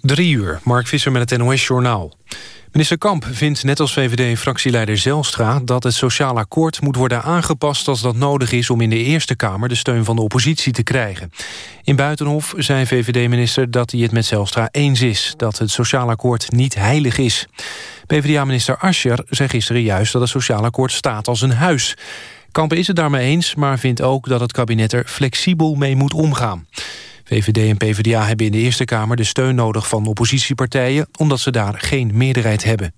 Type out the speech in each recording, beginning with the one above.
Drie uur, Mark Visser met het NOS-journaal. Minister Kamp vindt net als VVD-fractieleider Zelstra... dat het sociaal akkoord moet worden aangepast als dat nodig is... om in de Eerste Kamer de steun van de oppositie te krijgen. In Buitenhof zei VVD-minister dat hij het met Zelstra eens is... dat het sociaal akkoord niet heilig is. PvdA-minister Ascher zei gisteren juist dat het sociaal akkoord staat als een huis. Kamp is het daarmee eens, maar vindt ook dat het kabinet er flexibel mee moet omgaan. VVD en PvdA hebben in de Eerste Kamer de steun nodig van oppositiepartijen... omdat ze daar geen meerderheid hebben.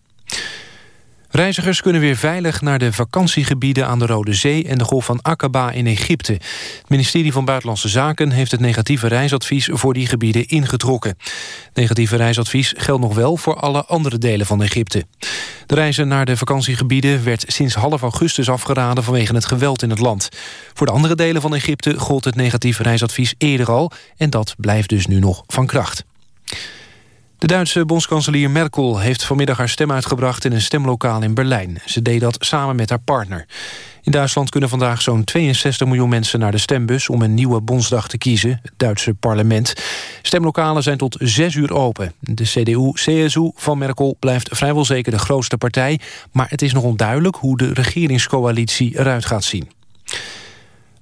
Reizigers kunnen weer veilig naar de vakantiegebieden aan de Rode Zee en de Golf van Aqaba in Egypte. Het ministerie van Buitenlandse Zaken heeft het negatieve reisadvies voor die gebieden ingetrokken. Negatieve reisadvies geldt nog wel voor alle andere delen van Egypte. De reizen naar de vakantiegebieden werd sinds half augustus afgeraden vanwege het geweld in het land. Voor de andere delen van Egypte gold het negatieve reisadvies eerder al en dat blijft dus nu nog van kracht. De Duitse bondskanselier Merkel heeft vanmiddag haar stem uitgebracht... in een stemlokaal in Berlijn. Ze deed dat samen met haar partner. In Duitsland kunnen vandaag zo'n 62 miljoen mensen naar de stembus... om een nieuwe bondsdag te kiezen, het Duitse parlement. Stemlokalen zijn tot zes uur open. De CDU-CSU van Merkel blijft vrijwel zeker de grootste partij... maar het is nog onduidelijk hoe de regeringscoalitie eruit gaat zien.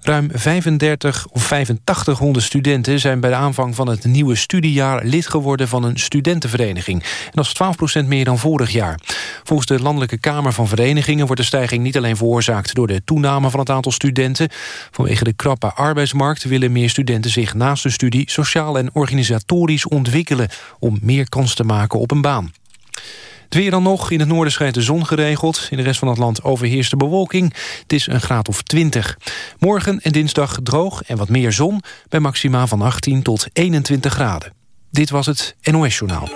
Ruim 35 of 8500 studenten zijn bij de aanvang van het nieuwe studiejaar lid geworden van een studentenvereniging. En dat is 12% meer dan vorig jaar. Volgens de Landelijke Kamer van Verenigingen wordt de stijging niet alleen veroorzaakt door de toename van het aantal studenten. Vanwege de krappe arbeidsmarkt willen meer studenten zich naast de studie sociaal en organisatorisch ontwikkelen om meer kans te maken op een baan. Het weer dan nog. In het noorden schijnt de zon geregeld. In de rest van het land overheerst de bewolking. Het is een graad of 20. Morgen en dinsdag droog en wat meer zon... bij maxima van 18 tot 21 graden. Dit was het NOS Journaal.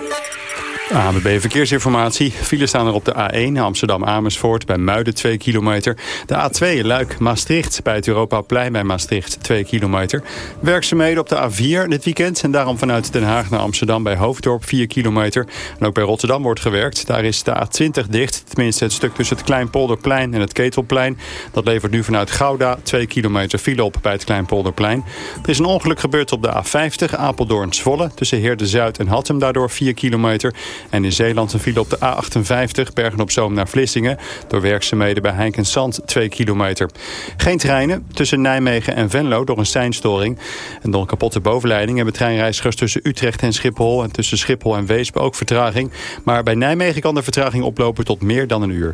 ABB Verkeersinformatie. Files staan er op de A1 Amsterdam-Amersfoort bij Muiden 2 kilometer. De A2 Luik-Maastricht bij het Europaplein bij Maastricht 2 kilometer. Werkzaamheden op de A4 dit weekend. En daarom vanuit Den Haag naar Amsterdam bij Hoofddorp 4 kilometer. En ook bij Rotterdam wordt gewerkt. Daar is de A20 dicht. Tenminste het stuk tussen het Kleinpolderplein en het Ketelplein. Dat levert nu vanuit Gouda 2 kilometer file op bij het Kleinpolderplein. Er is een ongeluk gebeurd op de A50 Apeldoorn-Zwolle. Tussen Heerde-Zuid en Hattem daardoor 4 kilometer. En in Zeeland een file op de A58 Bergen-op-Zoom naar Vlissingen. Door werkzaamheden bij Heinkensand 2 kilometer. Geen treinen tussen Nijmegen en Venlo door een seinstoring. En door een kapotte bovenleiding hebben treinreizigers tussen Utrecht en Schiphol... en tussen Schiphol en Weesp ook vertraging. Maar bij Nijmegen kan de vertraging oplopen tot meer dan een uur.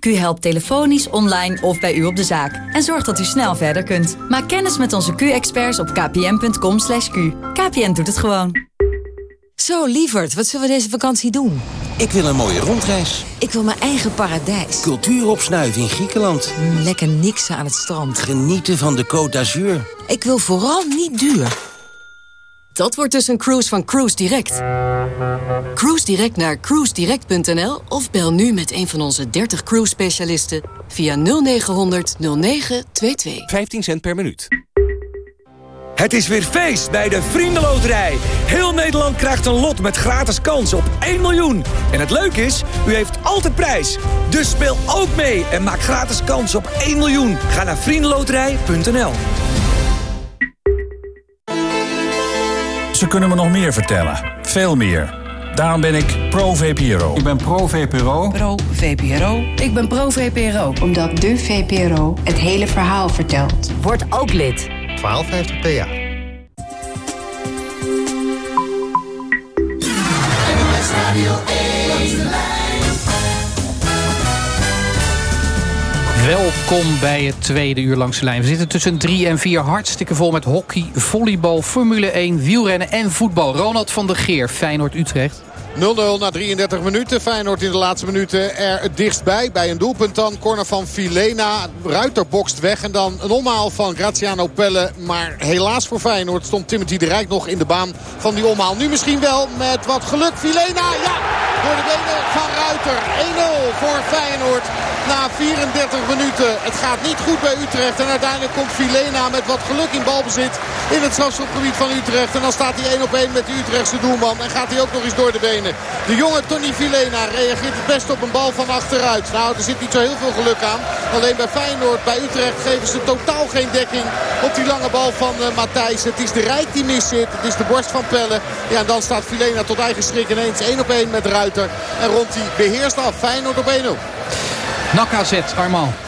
Q helpt telefonisch, online of bij u op de zaak. En zorgt dat u snel verder kunt. Maak kennis met onze Q-experts op kpn.com. /q. KPN doet het gewoon. Zo, lieverd, wat zullen we deze vakantie doen? Ik wil een mooie rondreis. Ik wil mijn eigen paradijs. Cultuur opsnuiven in Griekenland. Mm, lekker niksen aan het strand. Genieten van de Côte d'Azur. Ik wil vooral niet duur. Dat wordt dus een cruise van Cruise Direct. Cruise Direct naar cruisedirect.nl of bel nu met een van onze 30 cruise specialisten via 0900 0922. 15 cent per minuut. Het is weer feest bij de Vriendenloterij. Heel Nederland krijgt een lot met gratis kans op 1 miljoen. En het leuke is, u heeft altijd prijs. Dus speel ook mee en maak gratis kans op 1 miljoen. Ga naar vriendenloterij.nl Ze kunnen me nog meer vertellen. Veel meer. Daarom ben ik pro-VPRO. Ik ben pro-VPRO. Pro-VPRO. Ik ben pro-VPRO. Omdat de VPRO het hele verhaal vertelt. Word ook lid. 1250 PA. Welkom bij het tweede uur langs de lijn. We zitten tussen drie en vier hartstikke vol met hockey, volleybal, Formule 1, wielrennen en voetbal. Ronald van der Geer, Feyenoord-Utrecht. 0-0 na 33 minuten. Feyenoord in de laatste minuten er het dichtstbij. Bij een doelpunt dan. Corner van Filena. Ruiter bokst weg. En dan een omhaal van Graziano Pelle. Maar helaas voor Feyenoord stond Timothy de Rijk nog in de baan van die omhaal. Nu misschien wel met wat geluk. Filena, ja! door de benen van Ruiter. 1-0 voor Feyenoord na 34 minuten. Het gaat niet goed bij Utrecht. En uiteindelijk komt Filena met wat geluk in balbezit in het strafschopgebied van Utrecht. En dan staat hij 1 op 1 met de Utrechtse doelman. En gaat hij ook nog eens door de benen. De jonge Tony Filena reageert het best op een bal van achteruit. Nou, er zit niet zo heel veel geluk aan. Alleen bij Feyenoord, bij Utrecht geven ze totaal geen dekking op die lange bal van uh, Matthijs. Het is de Rijk die mis zit. Het is de borst van Pelle. Ja, en dan staat Filena tot eigen schrik ineens 1 op 1 met Ruiter. En rond die beheerst af. Feyenoord op 1-0. NAC AZ, Armal.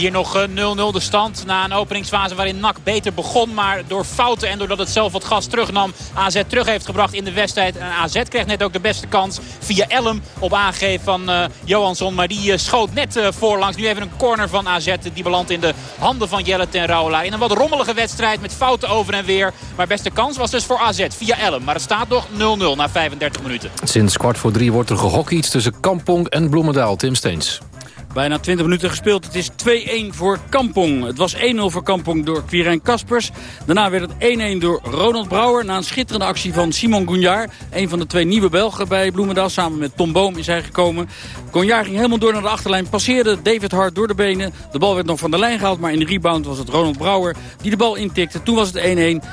Hier nog 0-0 de stand na een openingsfase waarin NAC beter begon. Maar door fouten en doordat het zelf wat gas terugnam AZ terug heeft gebracht in de wedstrijd. En AZ kreeg net ook de beste kans via Elm op aangeven van uh, Johansson. Maar die uh, schoot net voorlangs. Nu even een corner van AZ. Die belandt in de handen van Jelle ten Rauwelaar. In een wat rommelige wedstrijd met fouten over en weer. Maar beste kans was dus voor AZ via Elm. Maar het staat nog 0-0 na 35 minuten. Sinds kwart voor drie wordt er gehockeyd tussen Kampong en Bloemendaal. Tim Steens. Bijna 20 minuten gespeeld. Het is 2-1 voor Kampong. Het was 1-0 voor Kampong door Quirijn Kaspers. Daarna werd het 1-1 door Ronald Brouwer. Na een schitterende actie van Simon Gounjard. Een van de twee nieuwe Belgen bij Bloemendaal. Samen met Tom Boom is hij gekomen. Gounjard ging helemaal door naar de achterlijn. Passeerde David Hart door de benen. De bal werd nog van de lijn gehaald. Maar in de rebound was het Ronald Brouwer die de bal intikte. Toen was het 1-1.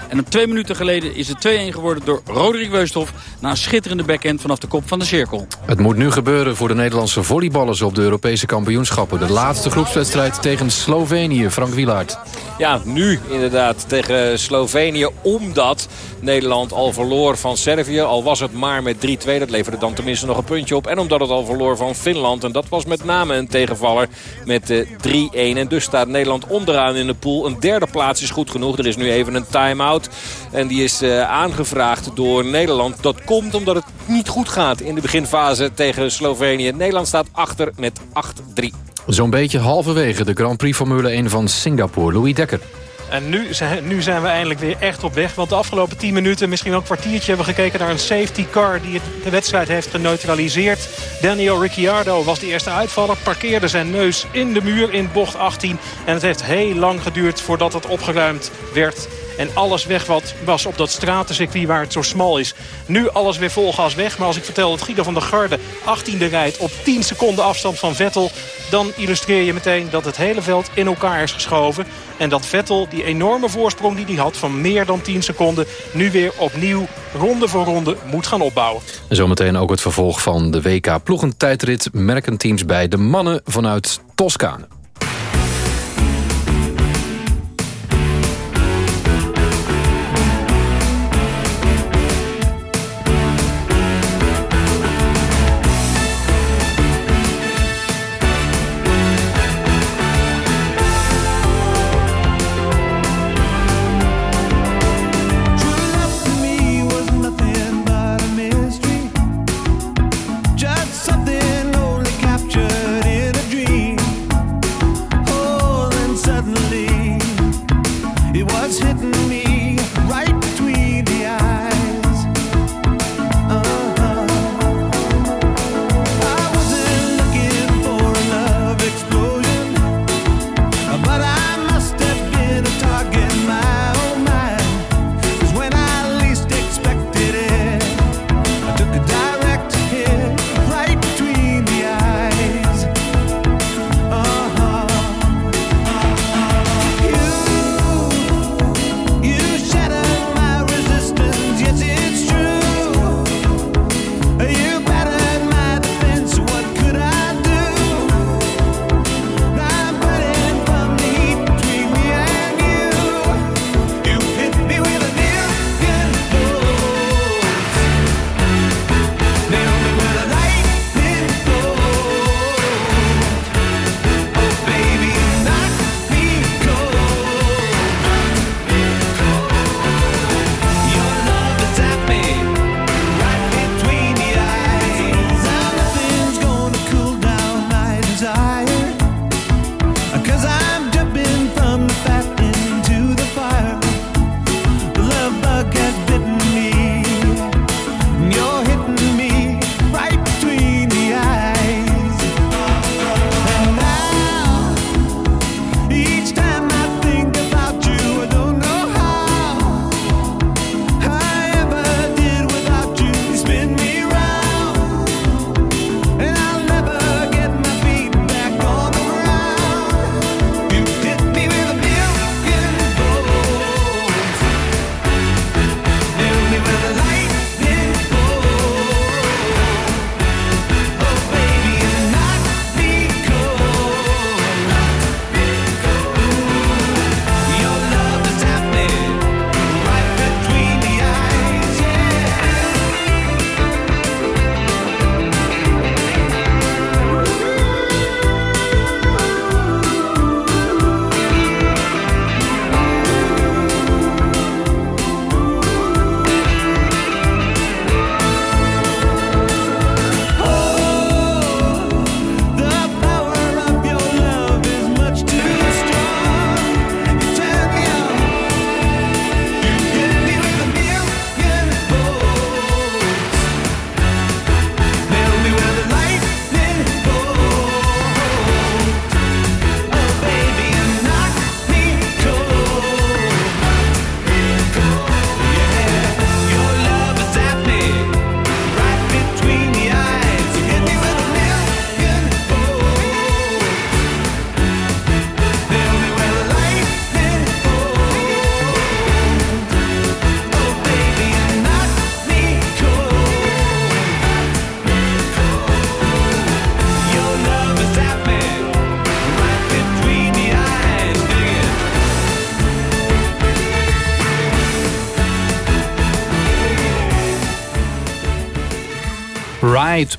En op twee minuten geleden is het 2-1 geworden door Roderick Weusthof. Na een schitterende backhand vanaf de kop van de cirkel. Het moet nu gebeuren voor de Nederlandse volleyballers op de Europese De laatste groepswedstrijd tegen Slovenië. Frank Wielaert. Ja, nu inderdaad tegen Slovenië. Omdat Nederland al verloor van Servië. Al was het maar met 3-2. Dat leverde dan tenminste nog een puntje op. En omdat het al verloor van Finland. En dat was met name een tegenvaller met 3-1. En dus staat Nederland onderaan in de pool. Een derde plaats is goed genoeg. Er is nu even een time-out. En die is uh, aangevraagd door Nederland. Dat komt omdat het niet goed gaat in de beginfase tegen Slovenië. Nederland staat achter met 8-3. Zo'n beetje halverwege de Grand Prix Formule 1 van Singapore. Louis Dekker. En nu zijn, nu zijn we eindelijk weer echt op weg. Want de afgelopen 10 minuten, misschien wel een kwartiertje... hebben we gekeken naar een safety car die de wedstrijd heeft geneutraliseerd. Daniel Ricciardo was de eerste uitvaller. Parkeerde zijn neus in de muur in bocht 18. En het heeft heel lang geduurd voordat het opgeruimd werd. En alles weg wat was op dat stratencircuit waar het zo smal is. Nu alles weer vol gas weg. Maar als ik vertel dat Guido van der Garde 18e rijdt op 10 seconden afstand van Vettel... dan illustreer je meteen dat het hele veld in elkaar is geschoven. En dat Vettel die enorme voorsprong die hij had van meer dan 10 seconden... nu weer opnieuw ronde voor ronde moet gaan opbouwen. En zometeen ook het vervolg van de WK ploegentijdrit... merkenteams bij de mannen vanuit Toscane.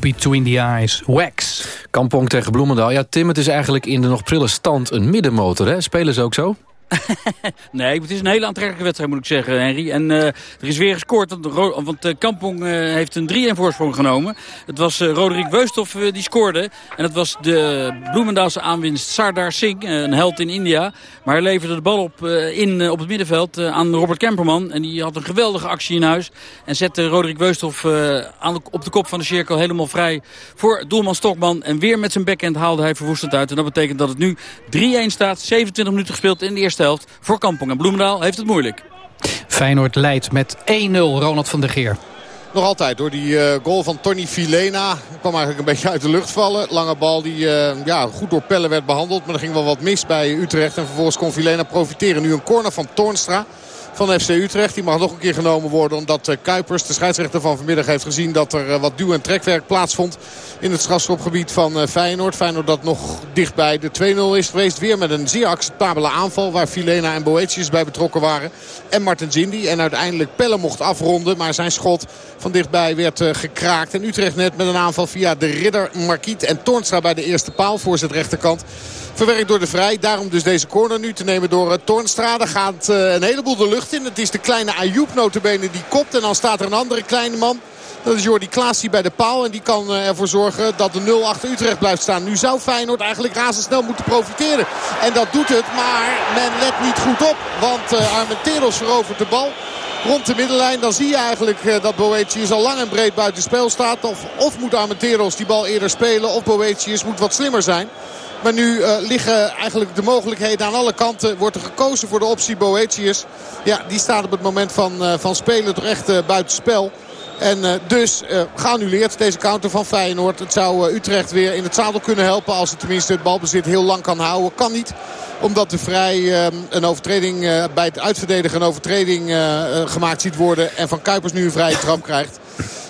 Between the Eyes, Wax. Kampong tegen Bloemendaal. Ja, Tim, het is eigenlijk in de nog prille stand een middenmotor, hè? Spelen ze ook zo? nee, het is een hele aantrekkelijke wedstrijd moet ik zeggen, Henry. En uh, er is weer gescoord, want, uh, Kampong uh, heeft een 3-1 voorsprong genomen. Het was Roderick Weusthof die scoorde. En het was de Bloemendaalse aanwinst Sardar Singh, een held in India. Maar hij leverde de bal op, in op het middenveld aan Robert Kemperman. En die had een geweldige actie in huis. En zette Roderick Weusthof aan, op de kop van de cirkel helemaal vrij voor doelman Stokman. En weer met zijn backhand haalde hij verwoestend uit. En dat betekent dat het nu 3-1 staat. 27 minuten gespeeld in de eerste helft voor Kampong. En Bloemendaal heeft het moeilijk. Feyenoord leidt met 1-0 Ronald van der Geer. Nog altijd door die uh, goal van Tony Filena. Kwam eigenlijk een beetje uit de lucht vallen. Lange bal die uh, ja, goed door Pelle werd behandeld. Maar er ging wel wat mis bij Utrecht. En vervolgens kon Filena profiteren. Nu een corner van Toornstra van FC Utrecht. Die mag nog een keer genomen worden omdat eh, Kuipers, de scheidsrechter van vanmiddag, heeft gezien dat er eh, wat duw- en trekwerk plaatsvond in het strafschopgebied van eh, Feyenoord. Feyenoord dat nog dichtbij de 2-0 is geweest. Weer met een zeer acceptabele aanval waar Filena en Boetius bij betrokken waren. En Martin Zindi. En uiteindelijk Pelle mocht afronden. Maar zijn schot van dichtbij werd gekraakt. En Utrecht net met een aanval via de Ridder, Marquiet en Toornstra bij de eerste paal. Voor zijn rechterkant. Verwerkt door de Vrij. Daarom dus deze corner nu te nemen door Toornstra. gaat uh, een heleboel de lucht in. Het is de kleine Ayoub notabene die kopt. En dan staat er een andere kleine man. Dat is Jordi Klaas bij de paal. En die kan uh, ervoor zorgen dat de 0 achter Utrecht blijft staan. Nu zou Feyenoord eigenlijk razendsnel moeten profiteren. En dat doet het. Maar men let niet goed op. Want uh, Armenteros verovert de bal rond de middenlijn. Dan zie je eigenlijk uh, dat Boetius al lang en breed buiten spel staat. Of, of moet Armenteros die bal eerder spelen. Of Boetius moet wat slimmer zijn. Maar nu uh, liggen eigenlijk de mogelijkheden aan alle kanten. Wordt er gekozen voor de optie Boetius. Ja, die staat op het moment van, uh, van spelen toch echt uh, buiten spel. En uh, dus geannuleerd deze counter van Feyenoord. Het zou Utrecht weer in het zadel kunnen helpen. Als het tenminste het balbezit heel lang kan houden. Kan niet. Omdat de Vrij een overtreding bij het uitverdedigen een overtreding gemaakt ziet worden. En van Kuipers nu een vrije trap krijgt.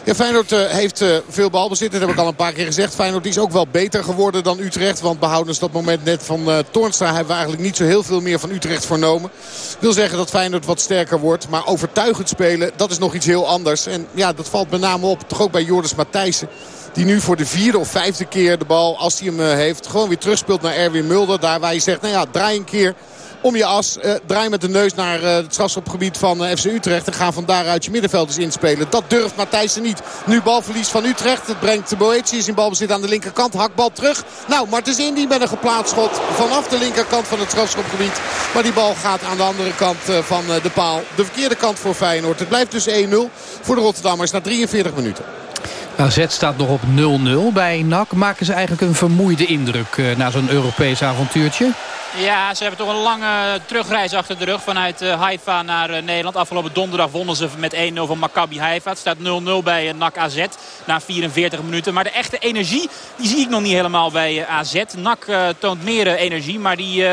Ja, Feyenoord uh, heeft uh, veel balbezit. Dat heb ik al een paar keer gezegd. Feyenoord is ook wel beter geworden dan Utrecht. Want behoudens dat moment net van uh, Toornstra... hebben we eigenlijk niet zo heel veel meer van Utrecht vernomen. wil zeggen dat Feyenoord wat sterker wordt. Maar overtuigend spelen, dat is nog iets heel anders. En ja, dat valt met name op. Toch ook bij Joris Matthijssen. Die nu voor de vierde of vijfde keer de bal, als hij hem heeft... gewoon weer terugspeelt naar Erwin Mulder. Daar waar je zegt, nou ja, draai een keer om je as. Uh, draai met de neus naar uh, het strafschopgebied van uh, FC Utrecht. En ga van daaruit je middenvelders inspelen. Dat durft Matthijssen niet. Nu balverlies van Utrecht. Het brengt Boetius in balbezit aan de linkerkant. Hakbal terug. Nou, Martens Indy met een geplaatst schot vanaf de linkerkant van het strafschopgebied. Maar die bal gaat aan de andere kant van de paal. De verkeerde kant voor Feyenoord. Het blijft dus 1-0 voor de Rotterdammers na 43 minuten. AZ staat nog op 0-0 bij NAC. Maken ze eigenlijk een vermoeide indruk na zo'n Europees avontuurtje? Ja, ze hebben toch een lange terugreis achter de rug vanuit uh, Haifa naar uh, Nederland. Afgelopen donderdag wonnen ze met 1-0 van Maccabi Haifa. Het staat 0-0 bij NAC AZ na 44 minuten. Maar de echte energie die zie ik nog niet helemaal bij AZ. NAC toont meer energie, maar die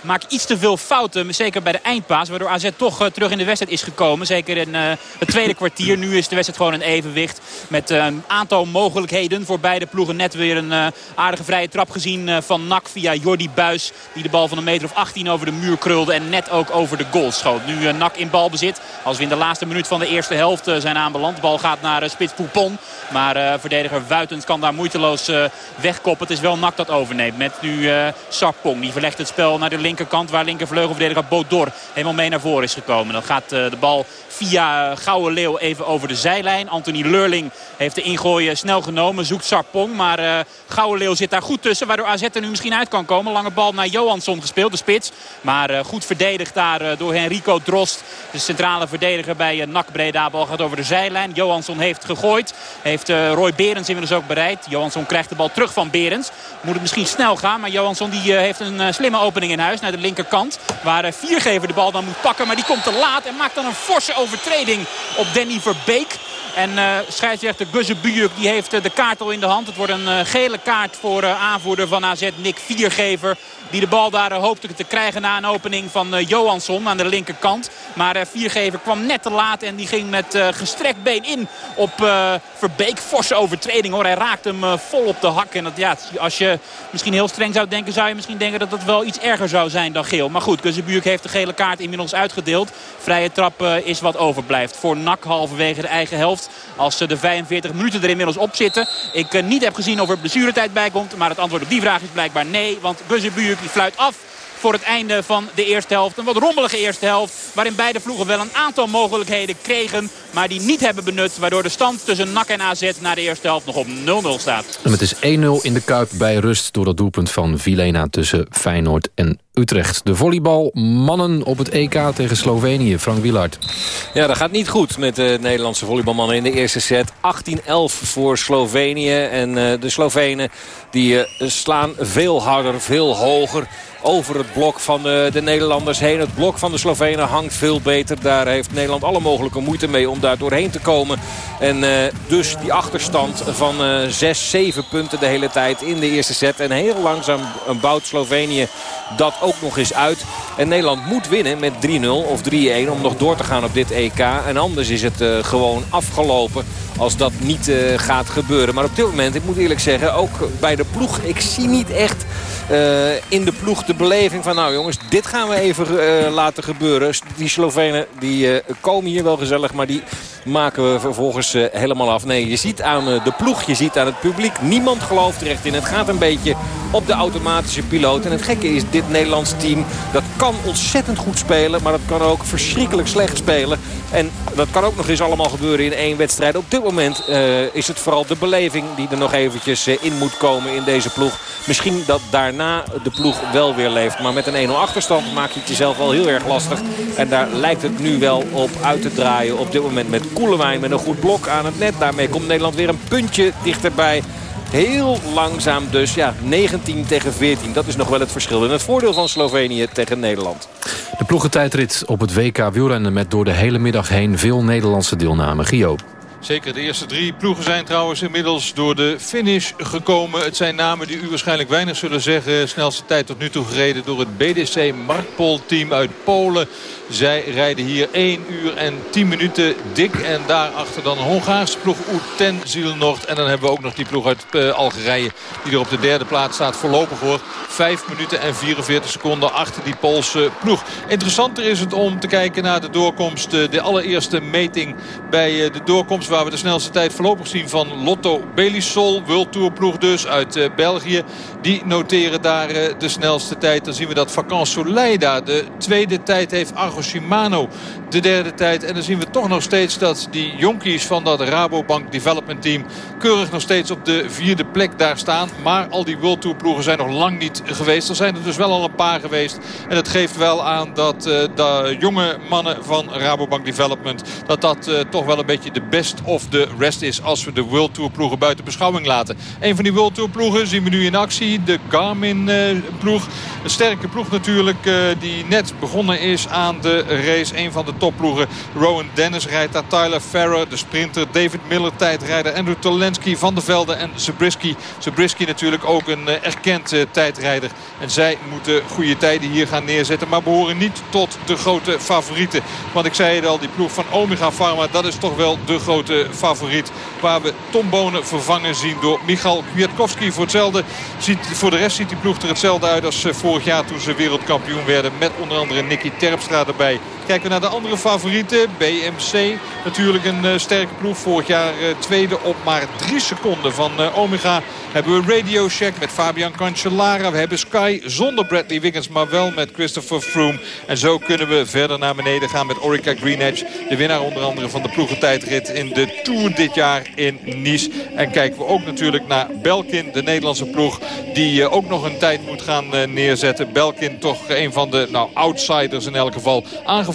maakt iets te veel fouten. Zeker bij de eindpaas, waardoor AZ toch terug in de wedstrijd is gekomen. Zeker in het tweede kwartier. Nu is de wedstrijd gewoon een evenwicht. Met een aantal mogelijkheden voor beide ploegen. Net weer een aardige vrije trap gezien van NAC via Jordi Buis. Die de bal van een meter of 18 over de muur krulde. En net ook over de goal schoot. Nu Nak in balbezit. Als we in de laatste minuut van de eerste helft zijn aanbeland. De bal gaat naar spits Poupon. Maar verdediger Wuitens kan daar moeiteloos wegkoppen. Het is wel Nak dat overneemt. Met nu Sarpong. Die verlegt het spel naar de linkerkant. Waar linkervleugelverdediger Bodor helemaal mee naar voren is gekomen. Dan gaat de bal via Gouden Leeuw even over de zijlijn. Anthony Leurling heeft de ingooi snel genomen. Zoekt Sarpong. Maar Gouden Leeuw zit daar goed tussen. Waardoor AZ er nu misschien uit kan komen. Lange bal naar Johansson gespeeld. De spits. Maar goed verdedigd daar door Henrico Drost. De centrale verdediger bij NAC Breda. Bal gaat over de zijlijn. Johansson heeft gegooid. Heeft Roy Berends inmiddels ook bereid. Johansson krijgt de bal terug van Berends. Moet het misschien snel gaan. Maar Johansson die, heeft een slimme opening in huis. Naar de linkerkant. Waar Viergever de bal dan moet pakken. Maar die komt te laat. En maakt dan een forse overtreding op Danny Verbeek. En uh, scheidsrechter Guzebuyuk die heeft uh, de kaart al in de hand. Het wordt een gele kaart voor aanvoerder van AZ Nick Viergever. Die de bal daar hoopte te krijgen na een opening van Johansson aan de linkerkant. Maar Viergever kwam net te laat en die ging met gestrekt been in op Verbeek. Forse overtreding hoor. Hij raakt hem vol op de hak. En dat, ja, als je misschien heel streng zou denken zou je misschien denken dat het wel iets erger zou zijn dan geel. Maar goed, Guzebuyuk heeft de gele kaart inmiddels uitgedeeld. Vrije trap is wat overblijft voor NAC halverwege de eigen helft. Als de 45 minuten er inmiddels op zitten. Ik niet heb gezien of er blessuretijd bij komt. Maar het antwoord op die vraag is blijkbaar nee. Want Buzebujuk fluit af voor het einde van de eerste helft. Een wat rommelige eerste helft. Waarin beide ploegen wel een aantal mogelijkheden kregen. Maar die niet hebben benut. Waardoor de stand tussen NAC en AZ na de eerste helft nog op 0-0 staat. En het is 1-0 in de Kuip bij rust door dat doelpunt van Vilena tussen Feyenoord en Utrecht. De volleybalmannen op het EK tegen Slovenië. Frank Wielaert. Ja, dat gaat niet goed met de Nederlandse volleybalmannen in de eerste set. 18-11 voor Slovenië. En uh, de Slovenen die uh, slaan veel harder, veel hoger over het blok van de, de, Nederlanders heen. Het blok van de Slovenen hangt veel beter. Daar heeft Nederland alle mogelijke moeite mee om daar doorheen te komen. En dus die achterstand van uh, 6, 7 punten de hele tijd in de eerste set. En heel langzaam bouwt Slovenië dat ook nog eens uit. En Nederland moet winnen met 3-0 of 3-1 om nog door te gaan op dit EK. En anders is het uh, gewoon afgelopen als dat niet uh, gaat gebeuren. Maar op dit moment, ik moet eerlijk zeggen, ook bij de ploeg. Ik zie niet echt uh, in de ploeg de beleving van... nou jongens, dit gaan we even uh, laten gebeuren. Die Slovenen die, komen hier wel gezellig, maar die maken we vervolgens helemaal af. Nee, je ziet aan de ploeg, je ziet aan het publiek. Niemand gelooft er echt in. Het gaat een beetje op de automatische piloot. En het gekke is, dit Nederlands team, dat kan ontzettend goed spelen. Maar dat kan ook verschrikkelijk slecht spelen. En dat kan ook nog eens allemaal gebeuren in één wedstrijd. Op dit moment is het vooral de beleving die er nog eventjes in moet komen in deze ploeg. Misschien dat daarna de ploeg wel weer leeft. Maar met een 1-0 achterstand maak je het jezelf wel heel erg lastig. En daar lijkt het nu wel op uit te draaien. Op dit moment met Koelewijn met een goed blok aan het net. Daarmee komt Nederland weer een puntje dichterbij. Heel langzaam dus. Ja, 19 tegen 14. Dat is nog wel het verschil. En het voordeel van Slovenië tegen Nederland. De ploegentijdrit op het WK wielrennen met door de hele middag heen veel Nederlandse deelname. Gio. Zeker de eerste drie ploegen zijn trouwens inmiddels door de finish gekomen. Het zijn namen die u waarschijnlijk weinig zullen zeggen. Snelste tijd tot nu toe gereden door het BDC Markpol team uit Polen. Zij rijden hier 1 uur en 10 minuten dik. En daarachter dan een Hongaarse ploeg Uten Zielnord. En dan hebben we ook nog die ploeg uit uh, Algerije. Die er op de derde plaats staat voorlopig voor 5 minuten en 44 seconden achter die Poolse ploeg. Interessanter is het om te kijken naar de doorkomst. Uh, de allereerste meting bij uh, de doorkomst waar we de snelste tijd voorlopig zien van Lotto Belisol. World Tour ploeg dus uit België. Die noteren daar de snelste tijd. Dan zien we dat Vakant Soleida de tweede tijd heeft. Shimano de derde tijd. En dan zien we toch nog steeds dat die jonkies van dat Rabobank Development Team... keurig nog steeds op de vierde plek daar staan. Maar al die World Tour ploegen zijn nog lang niet geweest. Er zijn er dus wel al een paar geweest. En het geeft wel aan dat uh, de jonge mannen van Rabobank Development... dat dat uh, toch wel een beetje de best of the rest is... als we de World Tour ploegen buiten beschouwing laten. Een van die World Tour ploegen zien we nu in actie. De Garmin uh, ploeg. Een sterke ploeg natuurlijk die net begonnen is aan de race. Een van de topploegen. Rowan Dennis rijdt daar. Tyler Farrer, de sprinter. David Miller, tijdrijder. Andrew Tolensky, Van der Velde en Zabriskie. Zabriskie natuurlijk ook een uh, erkend uh, tijdrijder. En zij moeten goede tijden hier gaan neerzetten. Maar behoren niet tot de grote favorieten. Want ik zei het al, die ploeg van Omega Pharma, dat is toch wel de grote favoriet. Waar we Tom Bonen vervangen zien door Michal Kwiatkowski. Voor, hetzelfde ziet, voor de rest ziet die ploeg er hetzelfde uit als uh, vorig jaar toen ze wereldkampioen werden. Met onder andere Nicky Terpstra. Bay. Kijken we naar de andere favorieten. BMC natuurlijk een uh, sterke ploeg. Vorig jaar uh, tweede op maar drie seconden van uh, Omega. Hebben we Radio Shack met Fabian Cancellara. We hebben Sky zonder Bradley Wiggins. Maar wel met Christopher Froome. En zo kunnen we verder naar beneden gaan met Orica Greenedge. De winnaar onder andere van de ploegentijdrit in de Tour dit jaar in Nice. En kijken we ook natuurlijk naar Belkin. De Nederlandse ploeg die ook nog een tijd moet gaan neerzetten. Belkin toch een van de nou, outsiders in elk geval.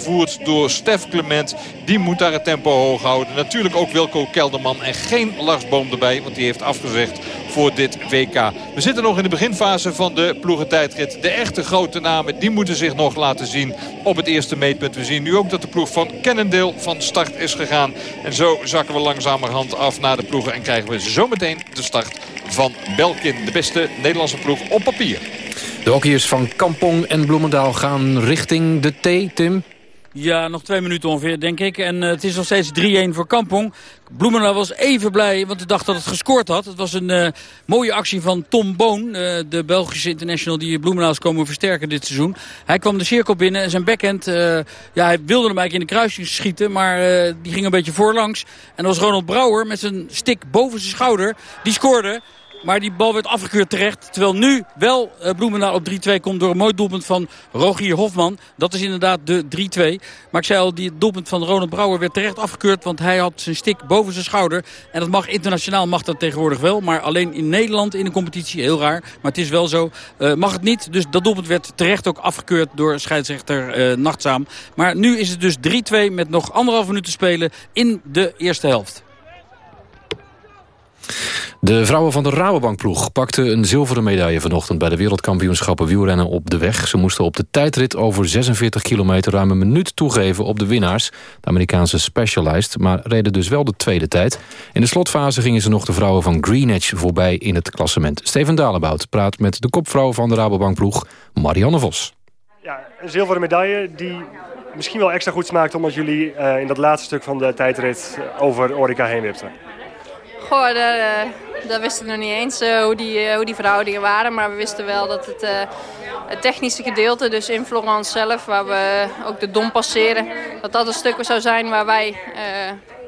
Aangevoerd door Stef Clement. Die moet daar het tempo hoog houden. Natuurlijk ook Wilco Kelderman. En geen Lars Boom erbij. Want die heeft afgezegd voor dit WK. We zitten nog in de beginfase van de ploegentijdrit. De echte grote namen die moeten zich nog laten zien op het eerste meetpunt. We zien nu ook dat de ploeg van Cannondale van start is gegaan. En zo zakken we langzamerhand af naar de ploegen. En krijgen we zometeen de start van Belkin. De beste Nederlandse ploeg op papier. De hockeyers van Kampong en Bloemendaal gaan richting de T, Tim. Ja, nog twee minuten ongeveer, denk ik. En uh, het is nog steeds 3-1 voor Kampong. Bloemendaal was even blij, want hij dacht dat het gescoord had. Het was een uh, mooie actie van Tom Boon, uh, de Belgische international... die Bloemendaal is komen versterken dit seizoen. Hij kwam de cirkel binnen en zijn backhand... ja, hij wilde hem eigenlijk in de kruising schieten, maar die ging een beetje voorlangs. En dat was Ronald Brouwer met zijn stick boven zijn schouder. Die scoorde. Maar die bal werd afgekeurd terecht. Terwijl nu wel uh, Bloemendaal op 3-2 komt door een mooi doelpunt van Rogier Hofman. Dat is inderdaad de 3-2. Maar ik zei al, die doelpunt van Ronald Brouwer werd terecht afgekeurd. Want hij had zijn stick boven zijn schouder. En dat mag internationaal mag dat tegenwoordig wel. Maar alleen in Nederland in de competitie, heel raar. Maar het is wel zo, uh, mag het niet. Dus dat doelpunt werd terecht ook afgekeurd door scheidsrechter uh, Nachtzaam. Maar nu is het dus 3-2 met nog anderhalf minuut te spelen in de eerste helft. De vrouwen van de Rabobankploeg pakten een zilveren medaille vanochtend... bij de wereldkampioenschappen wielrennen op de weg. Ze moesten op de tijdrit over 46 kilometer ruim een minuut toegeven op de winnaars. De Amerikaanse Specialized, maar reden dus wel de tweede tijd. In de slotfase gingen ze nog de vrouwen van Green Edge voorbij in het klassement. Steven Dalebout praat met de kopvrouw van de Rabobankploeg, Marianne Vos. Ja, een zilveren medaille die misschien wel extra goed smaakt... omdat jullie uh, in dat laatste stuk van de tijdrit over Orica heen wipten. Goh, uh, dat wisten we nog niet eens uh, hoe, die, uh, hoe die verhoudingen waren. Maar we wisten wel dat het, het technische gedeelte, dus in Florence zelf, waar we ook de dom passeren, dat dat een stuk zou zijn waar wij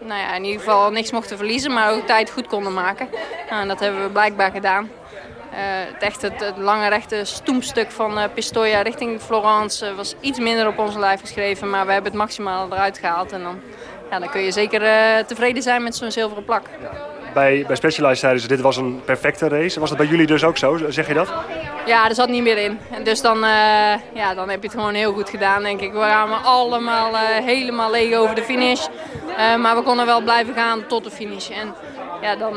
nou ja, in ieder geval niks mochten verliezen, maar ook tijd goed konden maken. Nou, en dat hebben we blijkbaar gedaan. het, echt het, het, lange rechte stoemstuk van Pistoia richting Florence was iets minder op onze lijf geschreven, maar we hebben het maximaal eruit gehaald. En dan, ja, dan kun je zeker tevreden zijn met zo'n zilveren plak bij, bij Specialized zeiden ze dit was een perfecte race. Was dat bij jullie dus ook zo? Zeg je dat? Ja, er zat niet meer in. En dus dan, uh, ja, dan heb je het gewoon heel goed gedaan, denk ik. We waren allemaal uh, helemaal leeg over de finish. Uh, maar we konden wel blijven gaan tot de finish. En ja, dan,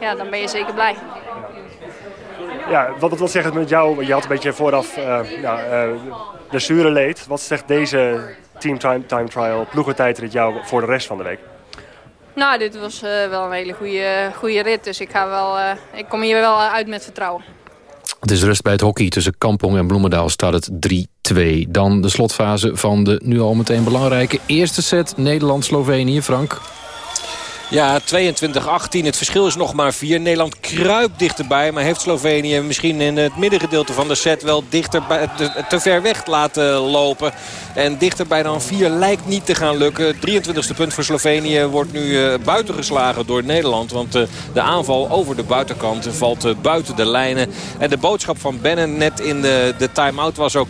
ja, dan ben je zeker blij. Ja, wat, wat zegt het met jou? Je had een beetje vooraf ja, de zure leed. Wat zegt deze Team Time, time Trial ploegentijdrit jou voor de rest van de week? Nou, dit was uh, wel een hele goede, goede rit. Dus ik, ga wel, uh, ik kom hier wel uit met vertrouwen. Het is rust bij het hockey. Tussen Kampong en Bloemendaal staat het 3-2. Dan de slotfase van de nu al meteen belangrijke eerste set. Nederland-Slovenië. Frank? Ja, 22-18. Het verschil is nog maar 4. Nederland kruipt dichterbij. Maar heeft Slovenië misschien in het middengedeelte van de set wel dichter bij, te ver weg laten lopen. En dichterbij dan 4 lijkt niet te gaan lukken. 23e punt voor Slovenië wordt nu uh, buitengeslagen door Nederland. Want uh, de aanval over de buitenkant valt uh, buiten de lijnen. En de boodschap van Bennen net in de, de time-out was ook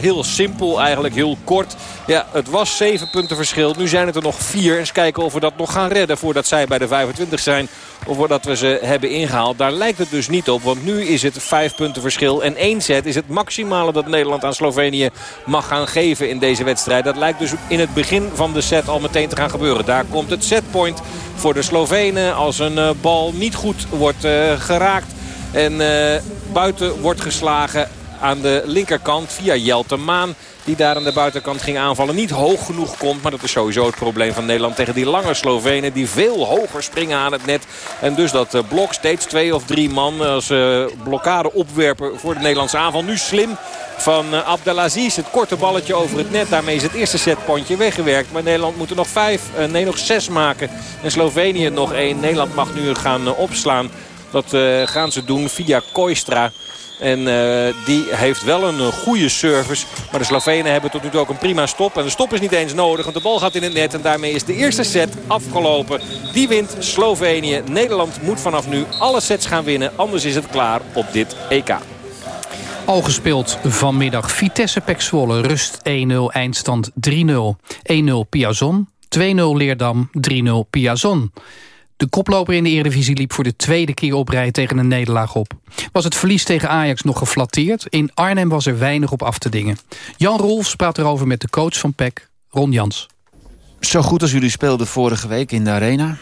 heel simpel. Eigenlijk heel kort. Ja, het was 7 punten verschil. Nu zijn het er nog 4. Eens kijken of we dat nog gaan redden voordat zij bij de 25 zijn. Of voordat we ze hebben ingehaald. Daar lijkt het dus niet op. Want nu is het 5 punten verschil. En één set is het maximale dat Nederland aan Slovenië mag gaan geven in deze wedstrijd. Dat lijkt dus in het begin van de set al meteen te gaan gebeuren. Daar komt het setpoint voor de Slovenen. Als een uh, bal niet goed wordt uh, geraakt. En uh, buiten wordt geslagen aan de linkerkant via Jelte Maan. Die daar aan de buitenkant ging aanvallen. Niet hoog genoeg komt. Maar dat is sowieso het probleem van Nederland tegen die lange Slovenen. Die veel hoger springen aan het net. En dus dat eh, blok steeds twee of drie man als uh, blokkade opwerpen voor de Nederlandse aanval. Nu slim van uh, Abdelaziz. Het korte balletje over het net. Daarmee is het eerste setpontje weggewerkt. Maar Nederland moet er nog vijf, nee nog zes maken. En Slovenië nog één. Nederland mag nu gaan opslaan. Dat gaan ze doen via Koistra. En uh, die heeft wel een uh, goede service. Maar de Slovenen hebben tot nu toe ook een prima stop. En de stop is niet eens nodig, want de bal gaat in het net. En daarmee is de eerste set afgelopen. Die wint Slovenië. Nederland moet vanaf nu alle sets gaan winnen. Anders is het klaar op dit EK. Al gespeeld vanmiddag. Vitesse Pek Zwolle, rust 1-0, eindstand 3-0. 1-0 Piazon, 2-0 Leerdam, 3-0 Piazon. De koploper in de Eredivisie liep voor de tweede keer op rij tegen een nederlaag op. Was het verlies tegen Ajax nog geflatteerd? In Arnhem was er weinig op af te dingen. Jan Rolfs praat erover met de coach van PEC, Ron Jans. Zo goed als jullie speelden vorige week in de arena.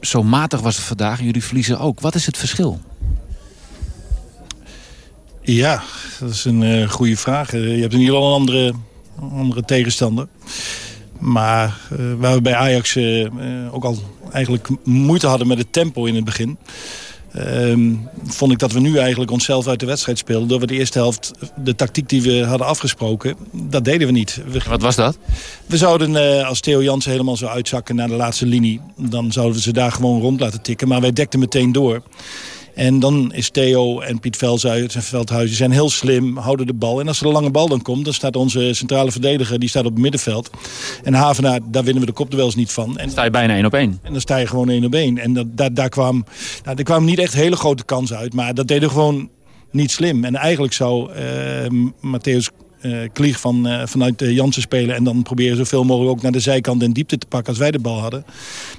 Zo matig was het vandaag en jullie verliezen ook. Wat is het verschil? Ja, dat is een uh, goede vraag. Eh, je hebt in ieder geval een andere, andere tegenstander. Maar uh, waar we bij Ajax uh, ook al eigenlijk moeite hadden met het tempo in het begin... ehm, vond ik dat we nu eigenlijk onszelf uit de wedstrijd speelden. Door we de eerste helft, de tactiek die we hadden afgesproken, dat deden we niet. Wat was dat? We zouden, eh, als Theo Jansen helemaal zou uitzakken naar de laatste linie... dan zouden we ze daar gewoon rond laten tikken. Maar wij dekten meteen door. En dan is Theo en Piet Veldhuizen zijn heel slim, houden de bal. En als er een lange bal dan komt, dan staat onze centrale verdediger... die staat op het middenveld. En Havenaar, daar winnen we de kopduels niet van. En sta je bijna één op één. En dan sta je gewoon één op één. En dat, daar, daar, kwam, nou, er kwamen niet echt hele grote kansen uit. Maar dat deden we gewoon niet slim. En eigenlijk zou uh, Matthäus Klieg van, uh, vanuit Jansen spelen... en dan proberen zoveel mogelijk ook naar de zijkant en diepte te pakken als wij de bal hadden.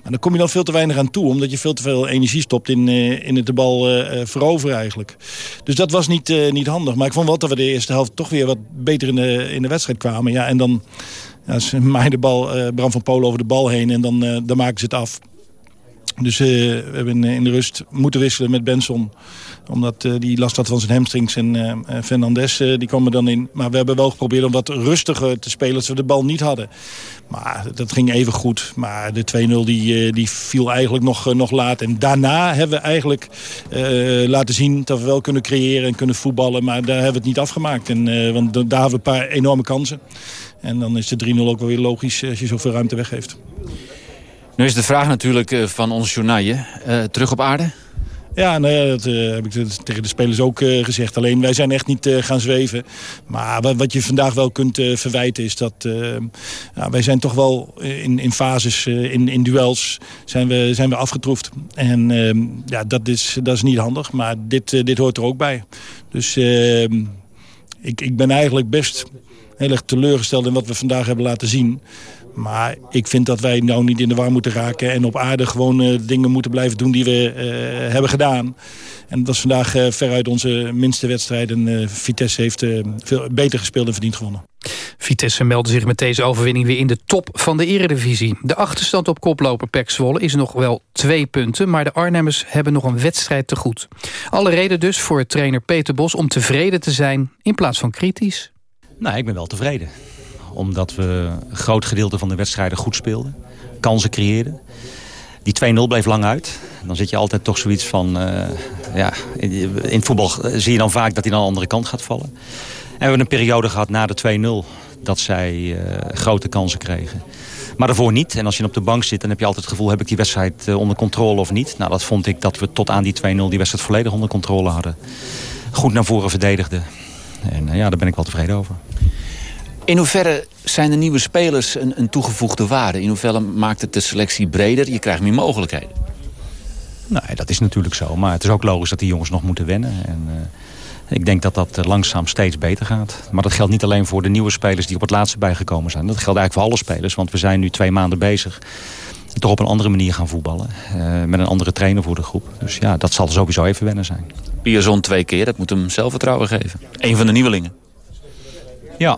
Maar dan kom je dan veel te weinig aan toe... omdat je veel te veel energie stopt in, in het de bal veroveren eigenlijk. Dus dat was niet, niet handig. Maar ik vond wel dat we de eerste helft toch weer wat beter in de, in de wedstrijd kwamen. Ja, en dan ja, ze de bal, Bram van Polen over de bal heen en dan, dan maken ze het af. Dus we hebben in de rust moeten wisselen met Benson omdat uh, die last had van zijn hamstrings. En uh, Fernandes die kwam er dan in. Maar we hebben wel geprobeerd om wat rustiger te spelen. Als we de bal niet hadden. Maar dat ging even goed. Maar de 2-0 die, die viel eigenlijk nog, nog laat. En daarna hebben we eigenlijk laten zien dat we wel kunnen creëren en kunnen voetballen. Maar daar hebben we het niet afgemaakt. En, want daar hebben we een paar enorme kansen. En dan is de 3-0 ook wel weer logisch als je zoveel ruimte weggeeft. Nu is de vraag natuurlijk van ons journaal. terug op aarde? Ja, nou ja, dat uh, heb ik tegen de spelers ook uh, gezegd. Alleen wij zijn echt niet uh, gaan zweven. Maar wat, je vandaag wel kunt verwijten is dat... Wij zijn toch wel in, in fases, in, in duels, zijn we, zijn we afgetroefd. En ehm, ja, dat is, dat is niet handig, maar dit, dit hoort er ook bij. Dus ehm, ik, ik ben eigenlijk best heel erg teleurgesteld in wat we vandaag hebben laten zien. Maar ik vind dat wij nou niet in de war moeten raken... en op aarde gewoon uh, dingen moeten blijven doen die we uh, hebben gedaan. En dat is vandaag uh, veruit onze minste wedstrijd. En Vitesse heeft veel beter gespeeld en verdiend gewonnen. Vitesse meldde zich met deze overwinning weer in de top van de eredivisie. De achterstand op koploper Pek Zwolle is nog wel twee punten... maar de Arnhemmers hebben nog een wedstrijd te goed. Alle reden dus voor trainer Peter Bos om tevreden te zijn in plaats van kritisch. Nou, ik ben wel tevreden omdat we een groot gedeelte van de wedstrijden goed speelden. Kansen creëerden. Die 2-0 bleef lang uit. Dan zit je altijd toch zoiets van... Uh, ja, in, in, voetbal zie je dan vaak dat hij aan de andere kant gaat vallen. En we hebben een periode gehad na de 2-0 dat zij uh, grote kansen kregen. Maar daarvoor niet. En als je op de bank zit, dan heb je altijd het gevoel... heb ik die wedstrijd onder controle of niet? Nou, dat vond ik dat we tot aan die 2-0 die wedstrijd volledig onder controle hadden. Goed naar voren verdedigden. En ja, daar ben ik wel tevreden over. In hoeverre zijn de nieuwe spelers een, een toegevoegde waarde? In hoeverre maakt het de selectie breder? Je krijgt meer mogelijkheden. Nee, dat is natuurlijk zo. Maar het is ook logisch dat die jongens nog moeten wennen. En, uh, ik denk dat dat eh, langzaam steeds beter gaat. Maar dat geldt niet alleen voor de nieuwe spelers die op het laatste bijgekomen zijn. Dat geldt eigenlijk voor alle spelers. Want we zijn nu twee maanden bezig. Toch op een andere manier gaan voetballen. Uh, met een andere trainer voor de groep. Dus ja, dat zal sowieso even wennen zijn. Pierson twee keer, dat moet hem zelfvertrouwen geven. Een van de nieuwelingen. Ja,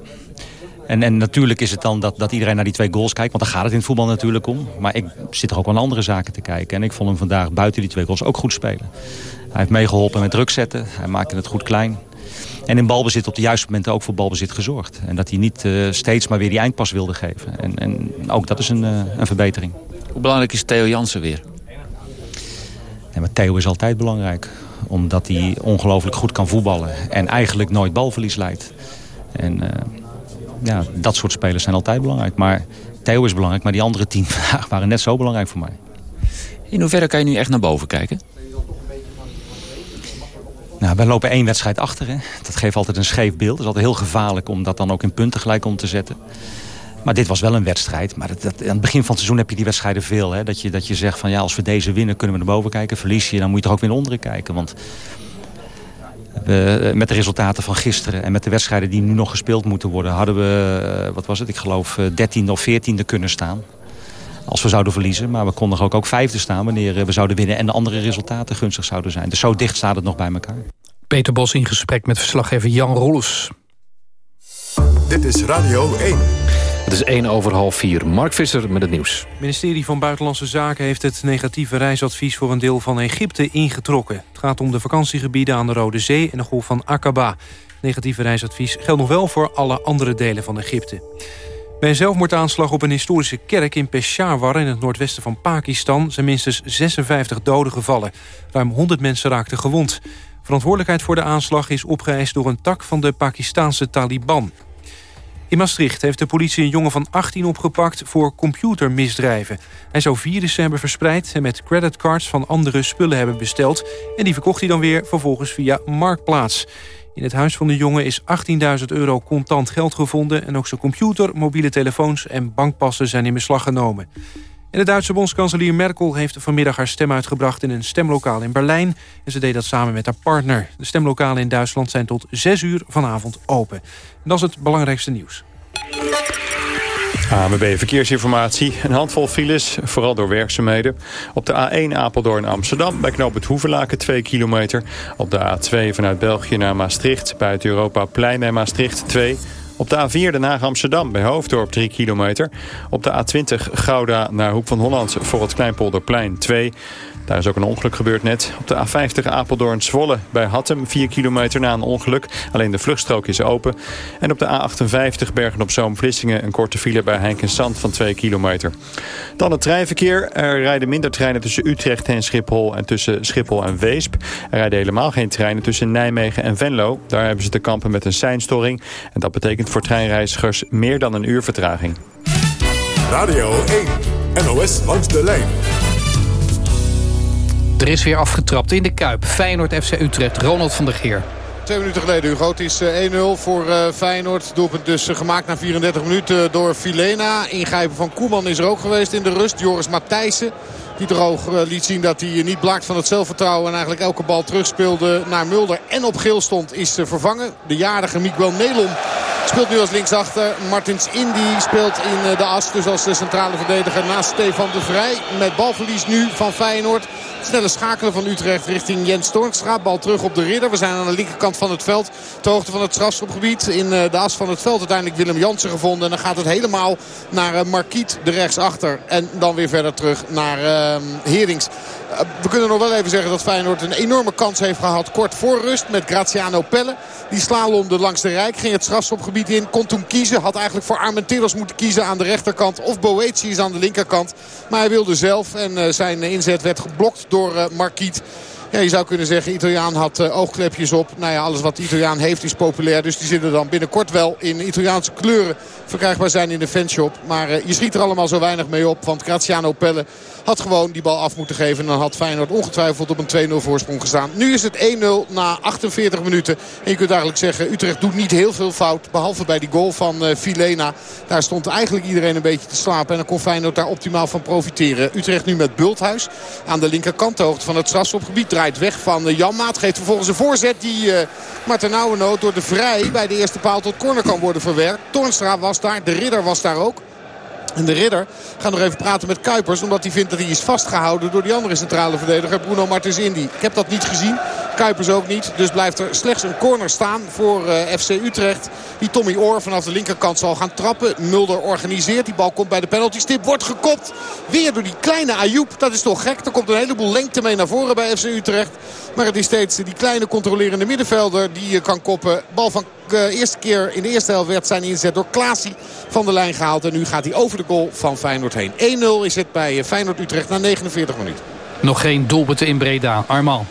en, en natuurlijk is het dan dat, dat iedereen naar die twee goals kijkt. Want daar gaat het in het voetbal natuurlijk om. Maar ik zit er ook aan andere zaken te kijken. En ik vond hem vandaag buiten die twee goals ook goed spelen. Hij heeft meegeholpen met druk zetten. Hij maakte het goed klein. En in balbezit op de juiste momenten ook voor balbezit gezorgd. En dat hij niet uh, steeds maar weer die eindpas wilde geven. En, en ook dat is een, uh, een verbetering. Hoe belangrijk is Theo Jansen weer? Ja, maar Theo is altijd belangrijk. Omdat hij ongelooflijk goed kan voetballen. En eigenlijk nooit balverlies leidt. En... Uh, ja, dat soort spelers zijn altijd belangrijk. Maar Theo is belangrijk, maar die andere tien waren net zo belangrijk voor mij. In hoeverre kan je nu echt naar boven kijken? Nou, wij lopen één wedstrijd achter. Hè. Dat geeft altijd een scheef beeld. Het is altijd heel gevaarlijk om dat dan ook in punten gelijk om te zetten. Maar dit was wel een wedstrijd. Maar dat, dat, aan het begin van het seizoen heb je die wedstrijden veel. Hè? Dat, je, dat je zegt van ja, als we deze winnen kunnen we naar boven kijken. Verlies je, dan moet je toch ook weer naar onderen kijken. Want uh, met de resultaten van gisteren en met de wedstrijden die nu nog gespeeld moeten worden... hadden we, uh, wat was het, ik geloof 13e eh, of 14e kunnen staan. Als we zouden verliezen. Maar we konden ook, ook vijfde staan wanneer we zouden winnen... en de andere resultaten gunstig zouden zijn. Dus zo dicht staat het nog bij elkaar. Peter Bos in gesprek met verslaggever Jan Rolfs. Dit is Radio 1. Het is 1 over half 4. Mark Visser met het nieuws. Het ministerie van Buitenlandse Zaken heeft het negatieve reisadvies... voor een deel van Egypte ingetrokken. Het gaat om de vakantiegebieden aan de Rode Zee en de Golf van Aqaba. negatieve reisadvies geldt nog wel voor alle andere delen van Egypte. Bij een zelfmoordaanslag op een historische kerk in Peshawar... in het noordwesten van Pakistan zijn minstens 56 doden gevallen. Ruim 100 mensen raakten gewond. Verantwoordelijkheid voor de aanslag is opgeëist door een tak van de Pakistanse Taliban. In Maastricht heeft de politie een jongen van 18 opgepakt voor computermisdrijven. Hij zou virussen hebben verspreid en met creditcards van andere spullen hebben besteld. En die verkocht hij dan weer vervolgens via Marktplaats. In het huis van de jongen is 18.000 euro contant geld gevonden... en ook zijn computer, mobiele telefoons en bankpassen zijn in beslag genomen. De Duitse bondskanselier Merkel heeft vanmiddag haar stem uitgebracht... in een stemlokaal in Berlijn. En ze deed dat samen met haar partner. De stemlokalen in Duitsland zijn tot 6 uur vanavond open. En dat is het belangrijkste nieuws. AMB Verkeersinformatie. Een handvol files, vooral door werkzaamheden. Op de A1 Apeldoorn Amsterdam, bij knoop het Hoevelaken 2 kilometer. Op de A2 vanuit België naar Maastricht, bij het Europaplein bij Maastricht 2 op de A4 Den Haag Amsterdam bij Hoofddorp 3 kilometer. Op de A20 Gouda naar Hoek van Holland voor het Kleinpolderplein 2. Daar is ook een ongeluk gebeurd net. Op de A50 Apeldoorn-Zwolle bij Hattem 4 kilometer na een ongeluk. Alleen de vluchtstrook is open. En op de A58 Bergen-op-Zoom-Vlissingen een korte file bij Heinkensand van 2 kilometer. Dan het treinverkeer. Er rijden minder treinen tussen Utrecht en Schiphol en tussen Schiphol en Weesp. Er rijden helemaal geen treinen tussen Nijmegen en Venlo. Daar hebben ze te kampen met een seinstoring. En dat betekent voor treinreizigers meer dan een uur vertraging. Radio 1, NOS langs de lijn. Er is weer afgetrapt in de Kuip. Feyenoord FC Utrecht, Ronald van der Geer. Twee minuten geleden, Hugo. Het is 1-0 voor uh, Feyenoord. Doelpunt dus uh, gemaakt na 34 minuten door Filena. Ingrijpen van Koeman is er ook geweest in de rust. Joris Matthijssen. Die uh, liet zien dat hij niet blaakt van het zelfvertrouwen. En eigenlijk elke bal terugspeelde naar Mulder. En op geel stond is vervangen. De jarige Miguel Nelon speelt nu als linksachter. Martins Indy speelt in de as. Dus als de centrale verdediger naast Stefan de Vrij. Met balverlies nu van Feyenoord. Snelle schakelen van Utrecht richting Jens Toornstra. Bal terug op de ridder. We zijn aan de linkerkant van het veld. Ter hoogte van het strafschopgebied. In de as van het veld uiteindelijk Willem Jansen gevonden. En dan gaat het helemaal naar Marquiet de rechtsachter. En dan weer verder terug naar uh, Herings. Uh, we kunnen nog wel even zeggen dat Feyenoord een enorme kans heeft gehad. Kort voor rust met Graziano Pelle. Die slalomde langs de Rijk. Ging het strafschopgebied in. Kon toen kiezen. Had eigenlijk voor Armenteros moeten kiezen aan de rechterkant. Of Boetius aan de linkerkant. Maar hij wilde zelf. En uh, zijn inzet werd geblokt door uh, Marquiet. Ja, je zou kunnen zeggen, Italiaan had oogklepjes op. Nou ja, alles wat de Italiaan heeft is populair. Dus die zullen dan binnenkort wel in Italiaanse kleuren verkrijgbaar zijn in de fanshop. Maar je schiet er allemaal zo weinig mee op. Want Graziano Pelle had gewoon die bal af moeten geven. En dan had Feyenoord ongetwijfeld op een 2-0 voorsprong gestaan. Nu is het 1-0 na 48 minuten. En je kunt eigenlijk zeggen, Utrecht doet niet heel veel fout. Behalve bij die goal van uh, Filena. Daar stond eigenlijk iedereen een beetje te slapen. En dan kon Feyenoord daar optimaal van profiteren. Utrecht nu met Bulthuis aan de linkerkant. De hoogte van het strafschopgebied draait weg van uh, Jan Maat. Geeft vervolgens een voorzet die uh, Marten Nouwennoot door de Vrij bij de eerste paal tot corner kan worden verwerkt. Toornstra was daar, de Ridder was daar ook. En de ridder gaat nog even praten met Kuipers. Omdat hij vindt dat hij is vastgehouden door die andere centrale verdediger. Bruno Martens Indy. Ik heb dat niet gezien. Kuipers ook niet. Dus blijft er slechts een corner staan voor uh, FC Utrecht. Die Tommy Oor vanaf de linkerkant zal gaan trappen. Mulder organiseert. Die bal komt bij de penaltystip. Wordt gekopt. Weer door die kleine Ayoub. Dat is toch gek. Er komt een heleboel lengte mee naar voren bij FC Utrecht. Maar het is steeds die kleine controlerende middenvelder die uh, kan koppen. Bal van de uh, eerste keer in de eerste helft werd zijn inzet door Klaasie van de lijn gehaald. En nu gaat hij over de goal van Feyenoord heen. 1-0 is het bij Feyenoord-Utrecht na 49 minuten. Nog geen doelpunten in Breda. Armal.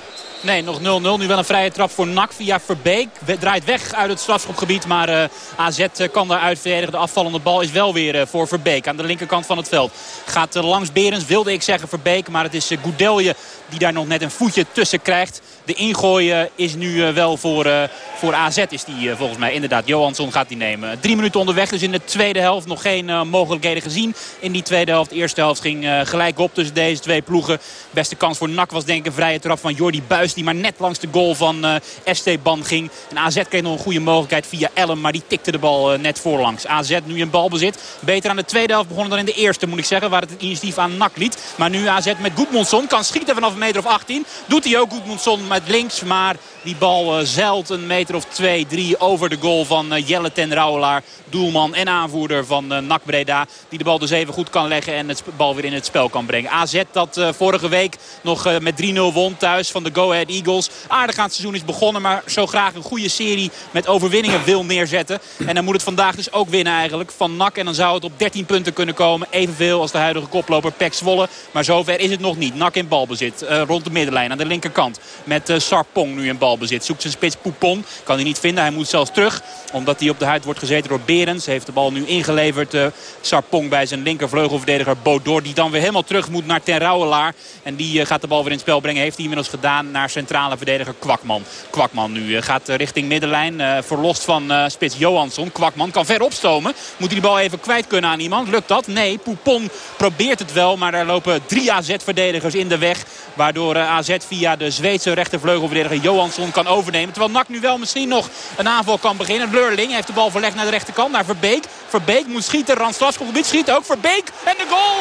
Nee, nog 0-0. Nu wel een vrije trap voor NAC via Verbeek. Draait weg uit het strafschopgebied. Maar uh, AZ kan daaruit verdedigen. De afvallende bal is wel weer uh, voor Verbeek. Aan de linkerkant van het veld. Gaat uh, langs Berens, wilde ik zeggen Verbeek. Maar het is uh, Goudelje die daar nog net een voetje tussen krijgt. De ingooi is nu wel voor, voor AZ. Is die volgens mij inderdaad. Johansson gaat die nemen. Drie minuten onderweg. Dus in de tweede helft nog geen mogelijkheden gezien. In die tweede helft. De eerste helft ging gelijk op tussen deze twee ploegen. Beste kans voor NAC was denk ik een vrije trap van Jordi Buis. Die maar net langs de goal van uh, Esteban ging. En AZ kreeg nog een goede mogelijkheid via Ellen. Maar die tikte de bal net voorlangs. AZ nu een balbezit. Beter aan de tweede helft begonnen dan in de eerste moet ik zeggen. Waar het het initiatief aan NAC liet. Maar nu AZ met Goedmondson kan schieten vanaf meter of 18. Doet hij ook Goedmondson. vanuit links. Maar die bal uh, zeilt een meter of twee, drie over de goal van uh, Jelle ten Rouwelaar. Doelman en aanvoerder van uh, NAC Breda. Die de bal dus even goed kan leggen en het bal weer in het spel kan brengen. AZ dat vorige week nog met 3-0 won thuis van de Go Ahead Eagles. Aardig aan het seizoen is begonnen. Maar zo graag een goede serie met overwinningen wil neerzetten. En dan moet het vandaag dus ook winnen eigenlijk van NAC. En dan zou het op 13 punten kunnen komen. Evenveel als de huidige koploper Pek Zwolle. Maar zover is het nog niet. NAC in balbezit. Rond de middenlijn aan de linkerkant. Met Sarpong nu in bal balbezit. Zoekt zijn spits Poupon. Kan hij niet vinden. Hij moet zelfs terug. Omdat hij op de huid wordt gezeten door Berends. Heeft de bal nu ingeleverd. Uh, Sarpong bij zijn linkervleugelverdediger Bodor. Die dan weer helemaal terug moet naar Ten Rouwelaar. En die gaat de bal weer in het spel brengen. Heeft hij inmiddels gedaan naar centrale verdediger Kwakman. Kwakman nu gaat richting middenlijn. verlost van spits Johansson. Kwakman kan ver opstomen. Moet hij die bal even kwijt kunnen aan iemand. Lukt dat? Nee. Poupon probeert het wel. Maar daar lopen drie AZ-verdedigers in de weg. Waardoor AZ via de Zweedse rechtervleugelverdediger Johansson kan overnemen. Terwijl Nak nu wel misschien nog een aanval kan beginnen. Leurling heeft de bal verlegd naar de rechterkant. Naar Verbeek. Verbeek moet schieten. Strafschopgebied schiet ook. Verbeek. En de goal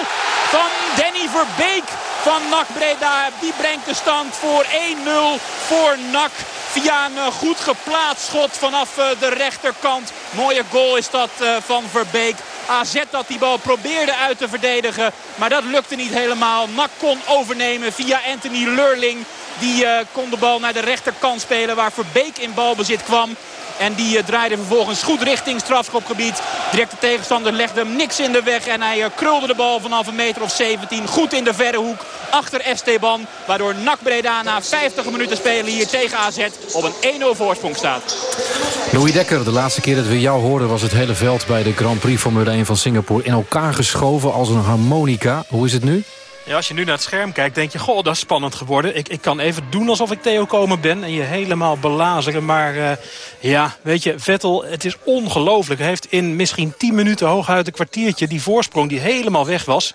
van Danny Verbeek van NAC Breda. Die brengt de stand voor 1-0 voor NAC. Via een eh, goed geplaatst schot vanaf eh, de rechterkant. Mooie goal is dat eh, van Verbeek. AZ dat die bal probeerde uit te verdedigen. Maar dat lukte niet helemaal. NAC kon overnemen via Anthony Lurling. Die kon de bal naar de rechterkant spelen waar Verbeek in balbezit kwam. En die uh, draaide vervolgens goed richting strafschopgebied. Directe tegenstander legde hem niks in de weg. En hij uh, krulde de bal vanaf een meter of 17. Goed in de verre hoek achter Esteban. Waardoor NAC Breda na 50 minuten spelen hier tegen AZ op een 1-0 voorsprong staat. Louis Dekker, de laatste keer dat we jou hoorden was het hele veld bij de Grand Prix Formule 1 van Singapore in elkaar geschoven als een harmonica. Hoe is het nu? Ja, als je nu naar het scherm kijkt, denk je, goh, dat is spannend geworden. Ik, ik kan even doen alsof ik Theo Komen ben en je helemaal belazeren. Maar uh, ja, weet je, Vettel, het is ongelooflijk. Hij heeft in misschien 10 minuten hooguit een kwartiertje die voorsprong die helemaal weg was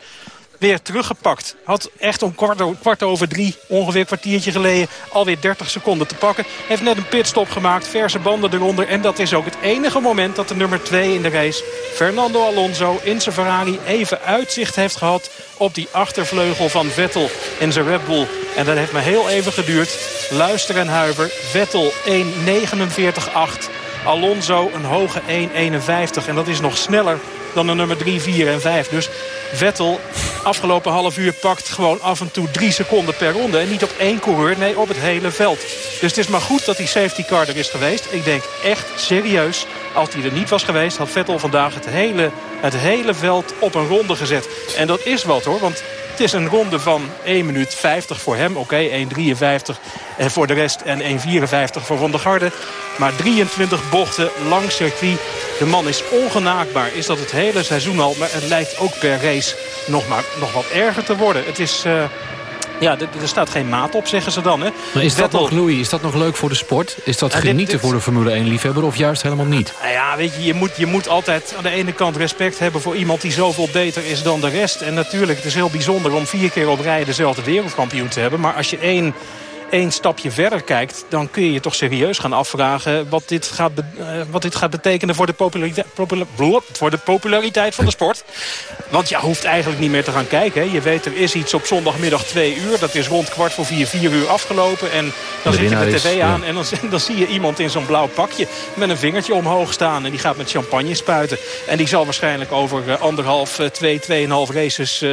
weer teruggepakt. Had echt om kwart, over drie, ongeveer een kwartiertje geleden... alweer 30 seconden te pakken. Heeft net een pitstop gemaakt, verse banden eronder. En dat is ook het enige moment dat de nummer 2 in de race... Fernando Alonso in zijn Ferrari even uitzicht heeft gehad... op die achtervleugel van Vettel in zijn Red Bull. En dat heeft me heel even geduurd. Luister en huiver. Vettel 1.49.8. Alonso een hoge 1.51. En dat is nog sneller dan de nummer 3, 4 en 5. Dus Vettel afgelopen half uur pakt gewoon af en toe drie seconden per ronde. En niet op één coureur, nee op het hele veld. Dus het is maar goed dat die safety car er is geweest. Ik denk echt serieus, als die er niet was geweest... had Vettel vandaag het hele, het hele veld op een ronde gezet. En dat is wat hoor, want het is een ronde van 1 minuut 50 voor hem. Oké, okay, 1.53 en voor de rest en 1.54 voor Van. Maar 23 bochten lang circuit. De man is ongenaakbaar. Is dat het hele seizoen al. Maar het lijkt ook per race nog, maar, nog wat erger te worden. Het is... Uh, ja, er staat geen maat op, zeggen ze dan. Hè. Maar is dat nog, Louis, is dat nog leuk voor de sport? Is dat genieten voor de Formule 1-liefhebber of juist helemaal niet? Nou ja, weet je, je moet, je moet altijd aan de ene kant respect hebben... voor iemand die zoveel beter is dan de rest. En natuurlijk, het is heel bijzonder om vier keer op rij dezelfde wereldkampioen te hebben. Maar als je één één stapje verder kijkt... dan kun je je toch serieus gaan afvragen... wat dit gaat, uh, wat dit gaat betekenen voor de, populariteit, voor de populariteit van de sport. Want je hoeft eigenlijk niet meer te gaan kijken. Hè. Je weet, er is iets op zondagmiddag twee uur. Dat is rond kwart voor vier, vier uur afgelopen. En dan zit je de tv aan en dan, dan zie je iemand in zo'n blauw pakje... met een vingertje omhoog staan. En die gaat met champagne spuiten. En die zal waarschijnlijk over uh, anderhalf, uh, twee, tweeënhalf races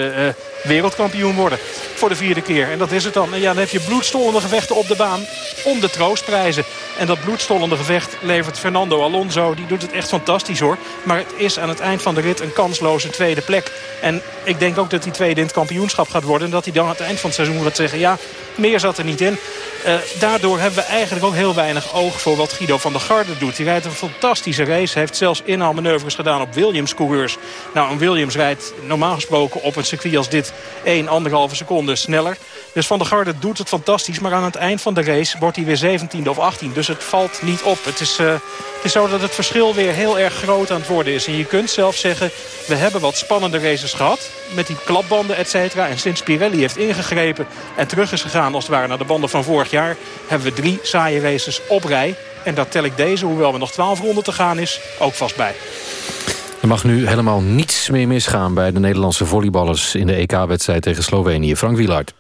wereldkampioen worden. Voor de vierde keer. En dat is het dan. En ja, dan heb je bloedstollende gevechten op de baan om de troostprijzen. En dat bloedstollende gevecht levert Fernando Alonso. Die doet het echt fantastisch hoor. Maar het is aan het eind van de rit een kansloze tweede plek. En ik denk ook dat hij tweede in het kampioenschap gaat worden. En dat hij dan aan het eind van het seizoen gaat zeggen... ja, meer zat er niet in. Uh, daardoor hebben we eigenlijk ook heel weinig oog voor wat Guido van der Garde doet. Hij rijdt een fantastische race. heeft zelfs inhaalmanoeuvres gedaan op Williams-coureurs. Nou, een Williams rijdt normaal gesproken op een circuit als dit 1, 1,5 seconde sneller. Dus Van der Garde doet het fantastisch. Maar aan het eind van de race wordt hij weer 17e of 18e. Dus het valt niet op. Het is, uh, het is zo dat het verschil weer heel erg groot aan het worden is. En je kunt zelf zeggen, we hebben wat spannende races gehad. Met die klapbanden, et cetera. En sinds Pirelli heeft ingegrepen en terug is gegaan als het ware naar de banden van vorig jaar... hebben we drie saaie races op rij. En daar tel ik deze, hoewel we nog 12 ronden te gaan is, ook vast bij. Er mag nu helemaal niets meer misgaan bij de Nederlandse volleyballers... in de EK-wedstrijd tegen Slovenië. Frank Wielaert.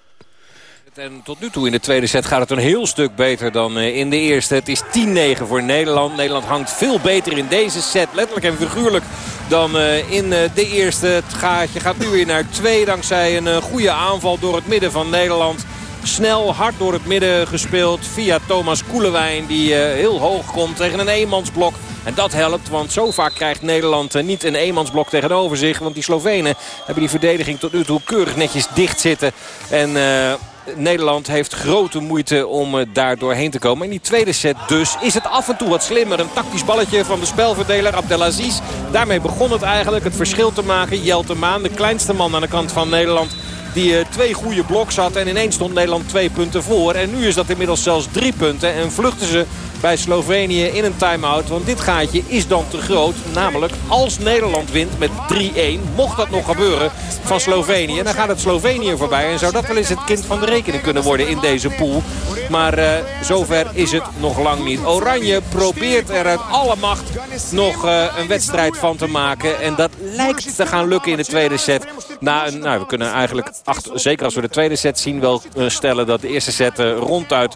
En tot nu toe in de tweede set gaat het een heel stuk beter dan eh, in de eerste. Het is 10-9 voor Nederland. Nederland hangt veel beter in deze set, letterlijk en figuurlijk, dan eh, in de eerste. Het gaatje gaat nu weer naar twee dankzij een goede aanval door het midden van Nederland. Snel, hard door het midden gespeeld via Thomas Koelewijn. Die heel hoog komt tegen een eenmansblok. En dat helpt, want zo vaak krijgt Nederland niet een eenmansblok tegenover zich. Want die Slovenen hebben die verdediging tot nu toe keurig netjes dicht zitten. En... Nederland heeft grote moeite om uh, daar doorheen te komen. In die tweede set dus is het af en toe wat slimmer. Een tactisch balletje van de spelverdeler Abdelaziz. Daarmee begon het eigenlijk het verschil te maken. Jeltemaan, de kleinste man aan de kant van Nederland... Die uh, twee goede bloks had en ineens stond Nederland twee punten voor. En nu is dat inmiddels zelfs drie punten. En vluchten ze bij Slovenië in een time-out. Want dit gaatje is dan te groot. Namelijk als Nederland wint met 3-1. Mocht dat nog gebeuren van Slovenië. Dan gaat het Slovenië voorbij. En zou dat wel eens het kind van de rekening kunnen worden in deze pool. Maar uh, zover is het nog lang niet. Oranje probeert er uit alle macht nog uh, een wedstrijd van te maken. En dat lijkt te gaan lukken in de tweede set. Na een, nou, we kunnen eigenlijk, acht, zeker als we de tweede set zien, wel uh, stellen dat de eerste set ronduit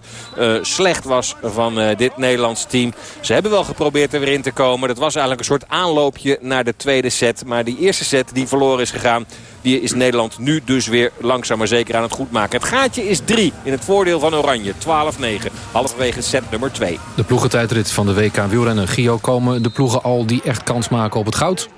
slecht was van dit Nederlands team. Ze hebben wel geprobeerd er weer in te komen. Dat was eigenlijk een soort aanloopje naar de tweede set. Maar die eerste set die verloren is gegaan... Die is Nederland nu dus weer langzaam maar zeker aan het goed maken. Het gaatje is 3 in het voordeel van Oranje. 12-9. Halverwege set nummer 2. De ploegentijdrit van de WK wielrennen. Gio, komen de ploegen al die echt kans maken op het goud?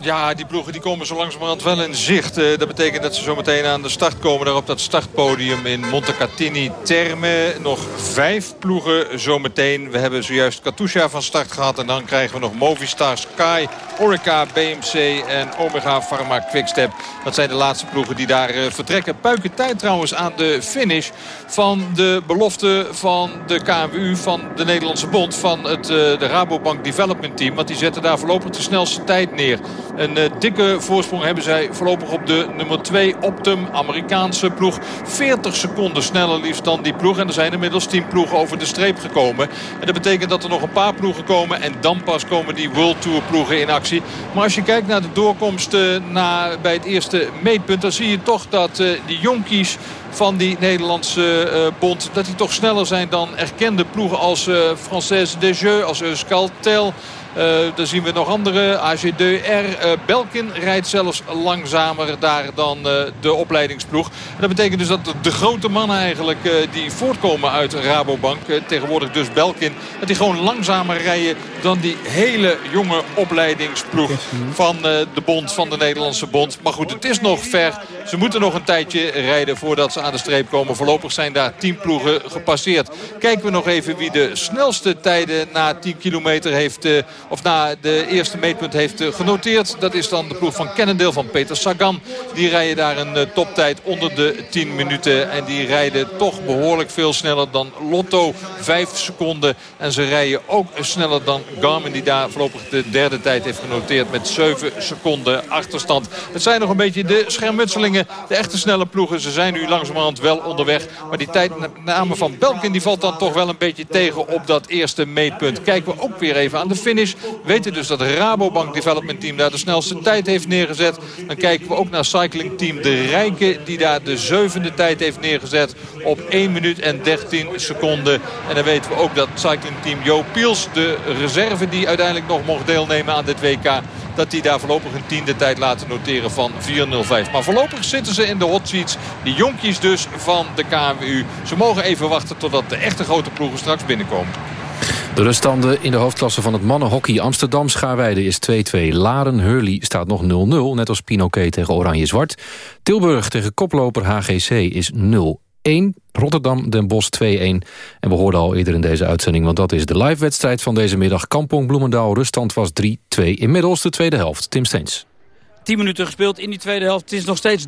Ja, die ploegen die komen zo langzamerhand wel in zicht. Uh, dat betekent dat ze zo meteen aan de start komen. Daar op dat startpodium in Montecatini Terme. Nog vijf ploegen zometeen. We hebben zojuist Katusha van start gehad. En dan krijgen we nog Movistar, Sky, Orica, BMC en Omega Pharma Quickstep. Dat zijn de laatste ploegen die daar uh, vertrekken. Puiken tijd trouwens aan de finish van de belofte van de KMU, van de Nederlandse Bond, van het, uh, de Rabobank Development Team. Want die zetten daar voorlopig de snelste tijd neer. Een uh, dikke voorsprong hebben zij voorlopig op de nummer 2 Optum, Amerikaanse ploeg. 40 seconden sneller liefst dan die ploeg. En er zijn inmiddels 10 ploegen over de streep gekomen. En dat betekent dat er nog een paar ploegen komen. En dan pas komen die World Tour ploegen in actie. Maar als je kijkt naar de doorkomsten na, bij het eerste meetpunt... dan zie je toch dat uh, die jonkies van die Nederlandse uh, bond. Dat die toch sneller zijn dan erkende ploegen als uh, Française Desjeux, als Euskaltel. Uh, dan zien we nog andere. AG2R. Uh, Belkin rijdt zelfs langzamer daar dan uh, de opleidingsploeg. En dat betekent dus dat de grote mannen eigenlijk die voortkomen uit Rabobank. tegenwoordig dus Belkin. Dat die gewoon langzamer rijden dan die hele jonge opleidingsploeg van de bond, van de Nederlandse bond. Maar goed, het is nog ver. Ze moeten nog een tijdje rijden voordat ze aan de streep komen. Voorlopig zijn daar 10 ploegen gepasseerd. Kijken we nog even wie de snelste tijden na 10 kilometer heeft of na de eerste meetpunt heeft genoteerd. Dat is dan de ploeg van Cannondale van Peter Sagan. Die rijden daar een uh, toptijd onder de 10 minuten. En die rijden toch behoorlijk veel sneller dan Lotto. 5 seconden. En ze rijden ook sneller dan Garmin die daar voorlopig de derde tijd heeft genoteerd. Met 7 seconden achterstand. Het zijn nog een beetje de schermutselingen. De echte snelle ploegen. Ze zijn nu langzamerhand wel onderweg. Maar die tijdname van Belkin die valt dan toch wel een beetje tegen op dat eerste meetpunt. Kijken we ook weer even aan de finish. Weten dus dat Rabobank Development Team daar de snelste tijd heeft neergezet. Dan kijken we ook naar Cycling Team De Rijke die daar de zevende tijd heeft neergezet op 1 minuut en 13 seconden. En dan weten we ook dat Cycling Team Jo Piels, de reserve die uiteindelijk nog mocht deelnemen aan dit WK dat die daar voorlopig een tiende tijd laten noteren van 4.05. Maar voorlopig zitten ze in de hot seats. Die jonkies dus van de KMU. Ze mogen even wachten totdat de echte grote ploegen straks binnenkomen. De ruststanden in de hoofdklasse van het mannenhockey Amsterdam Schaarweide is 2-2. Laren Hurley staat nog 0-0, net als Pinoquet tegen Oranje-Zwart. Tilburg tegen koploper HGC is 0-1. Rotterdam Den Bosch 2-1. En we hoorden al eerder in deze uitzending, want dat is de live-wedstrijd van deze middag. Kampong Bloemendaal, ruststand was 3-2. Inmiddels de tweede helft. Tim Steens. 10 minuten gespeeld in die tweede helft. Het is nog steeds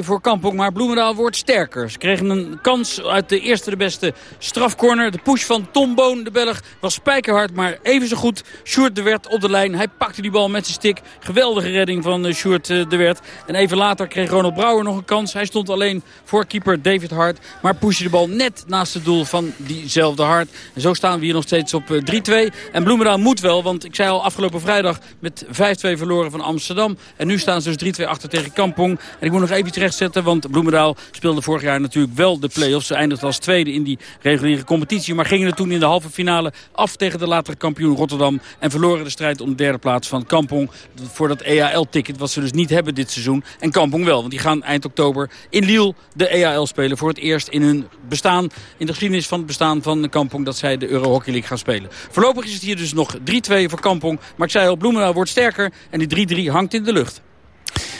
3-2 voor Kampong, maar Bloemendaal wordt sterker. Ze kregen een kans uit de eerste de beste strafcorner. De push van Tom Boon, de Belg, was spijkerhard, maar even zo goed. Sjoerd de Wert op de lijn. Hij pakte die bal met zijn stick. Geweldige redding van uh, Sjoerd uh, de Wert. En even later kreeg Ronald Brouwer nog een kans. Hij stond alleen voor keeper David Hart, maar pushte de bal net naast het doel van diezelfde Hart. En zo staan we hier nog steeds op uh, 3-2. En Bloemendaal moet wel, want ik zei al afgelopen vrijdag met 5-2 verloren van Amsterdam. En nu staan ze dus 3-2 achter tegen Kampong. En ik moet nog even rechtzetten, want Bloemendaal speelde vorig jaar natuurlijk wel de play-offs. Ze eindigde als tweede in die reguliere competitie. Maar gingen er toen in de halve finale af tegen de latere kampioen Rotterdam. En verloren de strijd om de derde plaats van Kampong. Voor dat EAL-ticket wat ze dus niet hebben dit seizoen. En Kampong wel, want die gaan eind oktober in Lille de EAL spelen. Voor het eerst in hun bestaan, in de geschiedenis van het bestaan van Kampong... dat zij de Euro Hockey League gaan spelen. Voorlopig is het hier dus nog 3-2 voor Kampong. Maar ik zei al, Bloemendaal wordt sterker en die 3-3 hangt in de lucht.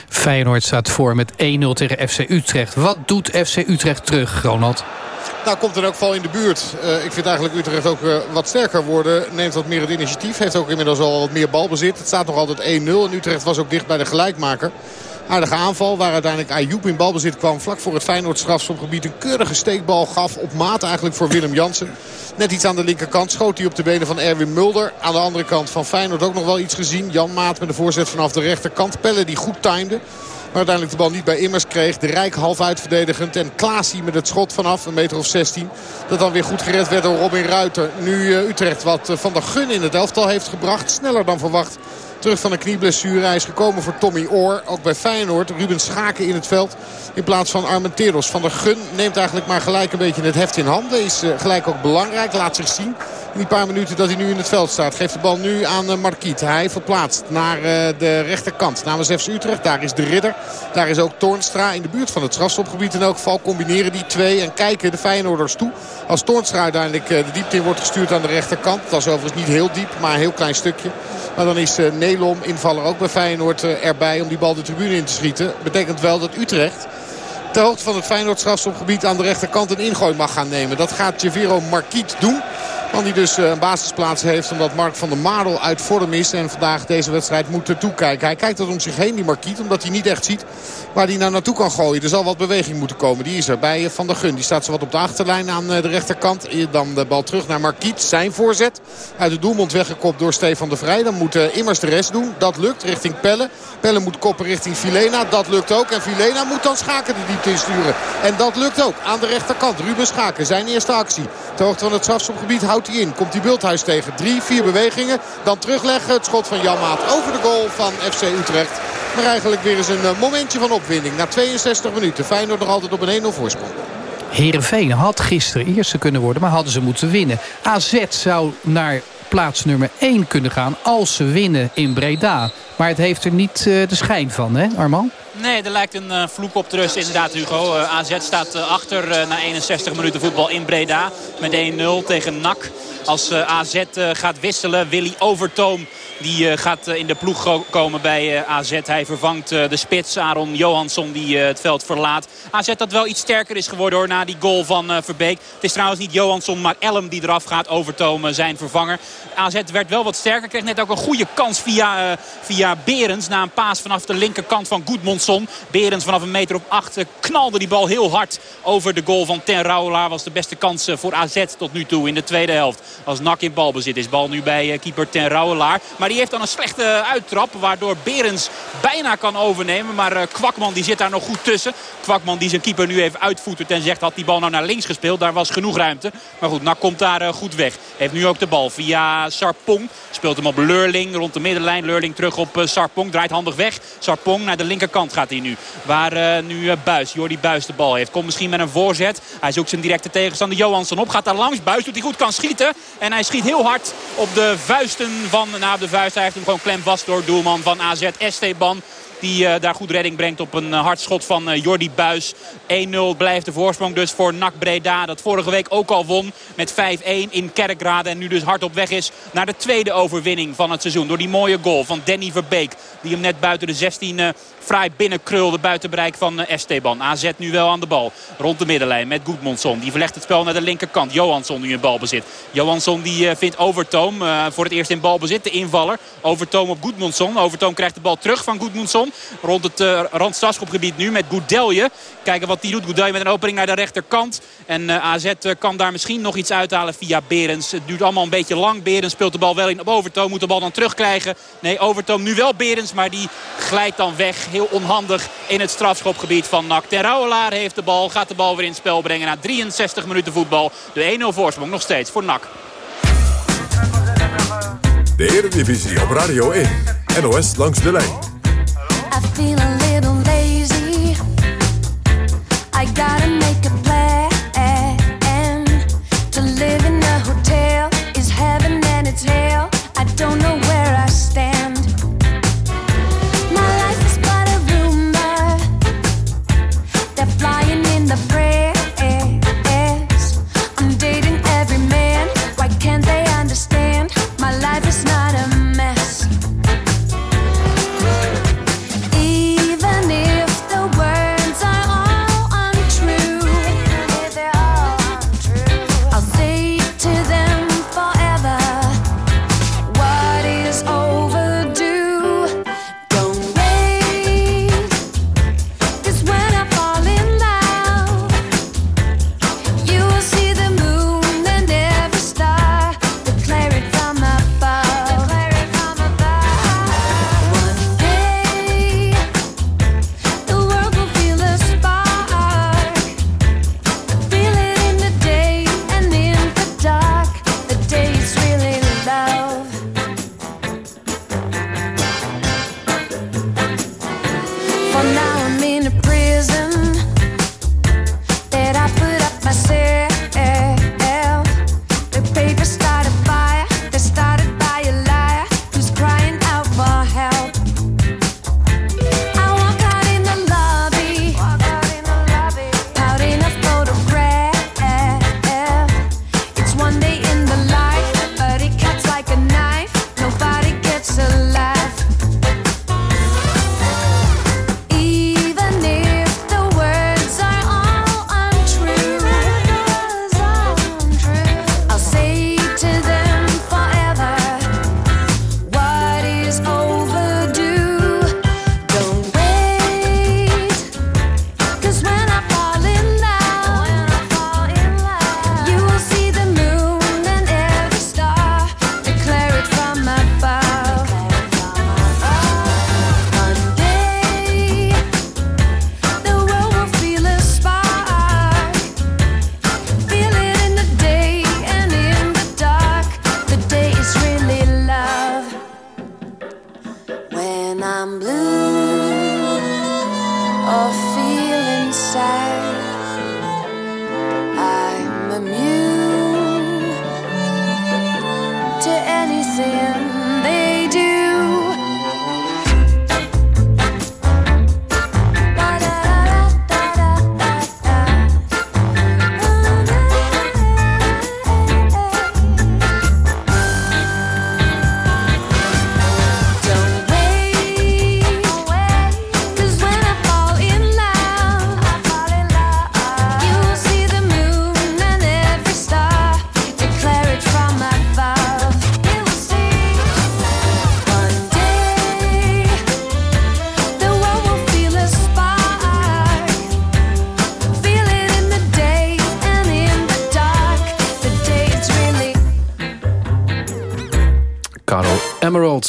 Feyenoord staat voor met 1-0 tegen FC Utrecht. Wat doet FC Utrecht terug, Ronald? Nou, komt in elk geval in de buurt. Uh, ik vind eigenlijk Utrecht ook uh, wat sterker worden. Neemt wat meer het initiatief. Heeft ook inmiddels al wat meer balbezit. Het staat nog altijd 1-0. En Utrecht was ook dicht bij de gelijkmaker. Aardige aanval waar uiteindelijk Ayoub in balbezit kwam. Vlak voor het Feyenoord strafschopgebied een keurige steekbal gaf. Op maat eigenlijk voor Willem Jansen. Net iets aan de linkerkant schoot hij op de benen van Erwin Mulder. Aan de andere kant van Feyenoord ook nog wel iets gezien. Jan Maat met de voorzet vanaf de rechterkant. Pelle die goed timde. Maar uiteindelijk de bal niet bij Immers kreeg. De Rijk half uitverdedigend. En Klaasie met het schot vanaf een meter of 16. Dat dan weer goed gered werd door Robin Ruiter. Nu uh, Utrecht wat uh, Van der Gun in het elftal heeft gebracht. Sneller dan verwacht. Terug van een knieblessure. Hij is gekomen voor Tommy Oor. Ook bij Feyenoord. Ruben Schaken in het veld. In plaats van Armenteros. Van der Gun neemt eigenlijk maar gelijk een beetje het heft in handen. Is uh, gelijk ook belangrijk. Laat zich zien. In die paar minuten dat hij nu in het veld staat. Geeft de bal nu aan uh, Marquiet. Hij verplaatst naar uh, de rechterkant. Namens FC Utrecht. Daar is de ridder. Daar is ook Toornstra in de buurt van het strafstopgebied. In elk geval combineren die twee. En kijken de Feyenoorders toe. Als Toornstra uiteindelijk de diepte in wordt gestuurd aan de rechterkant. Dat is overigens niet heel diep. Maar een heel klein stukje. Maar dan is Nelom, invaller ook bij Feyenoord, erbij om die bal de tribune in te schieten. Betekent wel dat Utrecht ter hoogte van het Feyenoord strafschopgebied aan de rechterkant een ingooi mag gaan nemen. Dat gaat Javiro Marquiet doen. Man die dus een basisplaats heeft omdat Mark van der Marel uit vorm is. En vandaag deze wedstrijd moet toekijken. Hij kijkt dat om zich heen, die Marquiet. Omdat hij niet echt ziet waar hij nou naartoe kan gooien. Er zal wat beweging moeten komen. Die is er bij Van der Gun. Die staat zo wat op de achterlijn aan de rechterkant. Dan de bal terug naar Marquiet. Zijn voorzet. Uit de doelmond weggekopt door Stefan de Vrij. Dan moet Immers de rest doen. Dat lukt richting Pelle. Pelle moet koppen richting Filena. Dat lukt ook. En Filena moet dan Schaken de diepte insturen. En dat lukt ook. Aan de rechterkant. Ruben Schaken. Zijn eerste actie. Ter hoogte van het strafschopgebied houdt Komt die Bulthuis tegen. Drie, vier bewegingen. Dan terugleggen. Het schot van Jan Maat over de goal van FC Utrecht. Maar eigenlijk weer eens een momentje van opwinding. Na 62 minuten. Feyenoord nog altijd op een 1-0 voorsprong. Heerenveen had gisteren eerste kunnen worden, maar hadden ze moeten winnen. AZ zou naar plaats nummer 1 kunnen gaan als ze winnen in Breda. Maar het heeft er niet uh, de schijn van, hè Arman? Nee, er lijkt een uh, vloek op te rust inderdaad, Hugo. Uh, AZ staat achter na 61 minuten voetbal in Breda met 1-0 tegen NAC. Als AZ gaat wisselen, Willy Overtoom die gaat in de ploeg komen bij AZ. Hij vervangt de spits Aaron Johansson die het veld verlaat. AZ dat wel iets sterker is geworden hoor, na die goal van Verbeek. Het is trouwens niet Johansson, maar Elm die eraf gaat. Overtoom zijn vervanger. AZ werd wel wat sterker. Kreeg net ook een goede kans via, via Berens. Na een paas vanaf de linkerkant van Goedmondson. Berens vanaf een meter op acht knalde die bal heel hard over de goal van Ten Rauwelaar. Was de beste kans voor AZ tot nu toe in de tweede helft. Als Nak in balbezit is. Bal nu bij keeper Ten Rauwelaar. Maar die heeft dan een slechte uittrap. Waardoor Berens bijna kan overnemen. Maar Kwakman die zit daar nog goed tussen. Kwakman die zijn keeper nu even uitvoetert en zegt had die bal nou naar links gespeeld. Daar was genoeg ruimte. Maar goed, Nak komt daar goed weg. Heeft nu ook de bal via Sarpong. Speelt hem op Leurling rond de middenlijn. Leurling terug op uh, Sarpong. Draait handig weg. Sarpong naar de linkerkant gaat hij nu. Waar nu Buis, Jordi Buis de bal heeft. Komt misschien met een voorzet. Hij zoekt zijn directe tegenstander Johansson op. Gaat daar langs. Buis doet hij goed. Kan schieten. En hij schiet heel hard op de vuisten van... Nou, de Hij heeft hem gewoon klem vast door doelman van AZ Esteban. Die uh, daar goed redding brengt op een uh, hard schot van uh, Jordi Buis. 1-0 blijft de voorsprong dus voor NAC Breda. Dat vorige week ook al won met 5-1 in Kerkrade. En nu dus hard op weg is naar de tweede overwinning van het seizoen. Door die mooie goal van Danny Verbeek. Die hem net buiten de 16 fraai binnenkrulde buiten bereik van Esteban. AZ nu wel aan de bal. Rond de middenlijn met Goedmondson. Die verlegt het spel naar de linkerkant. Johansson nu in balbezit. Johansson die vindt Overtoom voor het eerst in balbezit. De invaller. Overtoom op Goedmondson. Overtoom krijgt de bal terug van Goedmondson. Rond het uh, nu met Goudelje. Kijken wat hij doet. Goudelje met een opening naar de rechterkant. En AZ kan daar misschien nog iets uithalen via Berens. Het duurt allemaal een beetje lang. Berens speelt de bal wel in op Overtoom. Moet de bal dan terugkrijgen. Nee, Overtoom nu wel Berens. Maar die glijdt dan weg. Heel onhandig in het strafschopgebied van NAC. Ter Rouwelaar heeft de bal. Gaat de bal weer in het spel brengen. Na 63 minuten voetbal. De 1-0 voorsprong nog steeds voor NAC. De Eredivisie op Radio 1. NOS langs de lijn. I've feel a little lazy. I gotta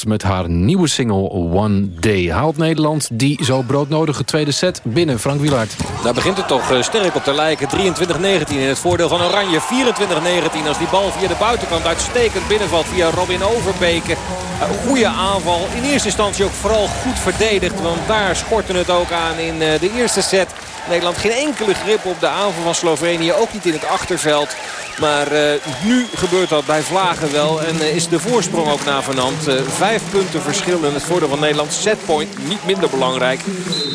Met haar nieuwe single One Day. Haalt Nederland die zo broodnodige tweede set binnen. Frank Wielaert. Daar begint het toch eh, sterk op te lijken. 23-19 in het voordeel van Oranje. 24-19 als die bal via de buitenkant uitstekend binnenvalt via Robin Overbeke. Goede aanval. In eerste instantie ook vooral goed verdedigd. Want daar schortte het ook aan in eh, de eerste set. Nederland geen enkele grip op de aanval van Slovenië. Ook niet in het achterveld. Maar eh, nu gebeurt dat bij Vlagen wel. En eh, is de voorsprong ook na vanand. Eh, vijf punten verschil in het voordeel van Nederland. Setpoint niet minder belangrijk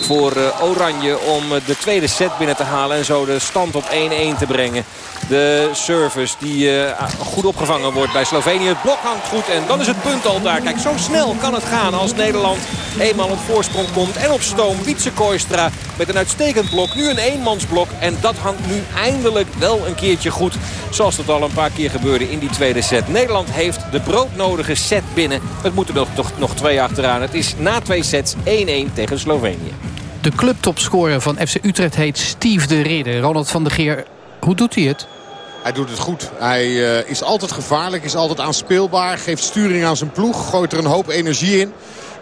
voor Oranje om de tweede set binnen te halen. En zo de stand op 1-1 te brengen. De service die goed opgevangen wordt bij Slovenië. Het blok hangt goed en dan is het punt al daar. Kijk, zo snel kan het gaan als Nederland eenmaal op voorsprong komt. En op stoom Wietse Kooistra met een uitstekend blok. Nu een eenmansblok en dat hangt nu eindelijk wel een keertje goed. Zoals dat al een paar keer gebeurde in die tweede set. Nederland heeft de broodnodige set binnen. Het moeten er toch nog twee achteraan. Het is na twee sets 1-1 tegen Slovenië. De clubtopscorer van FC Utrecht heet Steve de Ridder. Ronald van der Geer, hoe doet hij het? Hij doet het goed. Hij uh, is altijd gevaarlijk, is altijd aanspeelbaar. Geeft sturing aan zijn ploeg, gooit er een hoop energie in.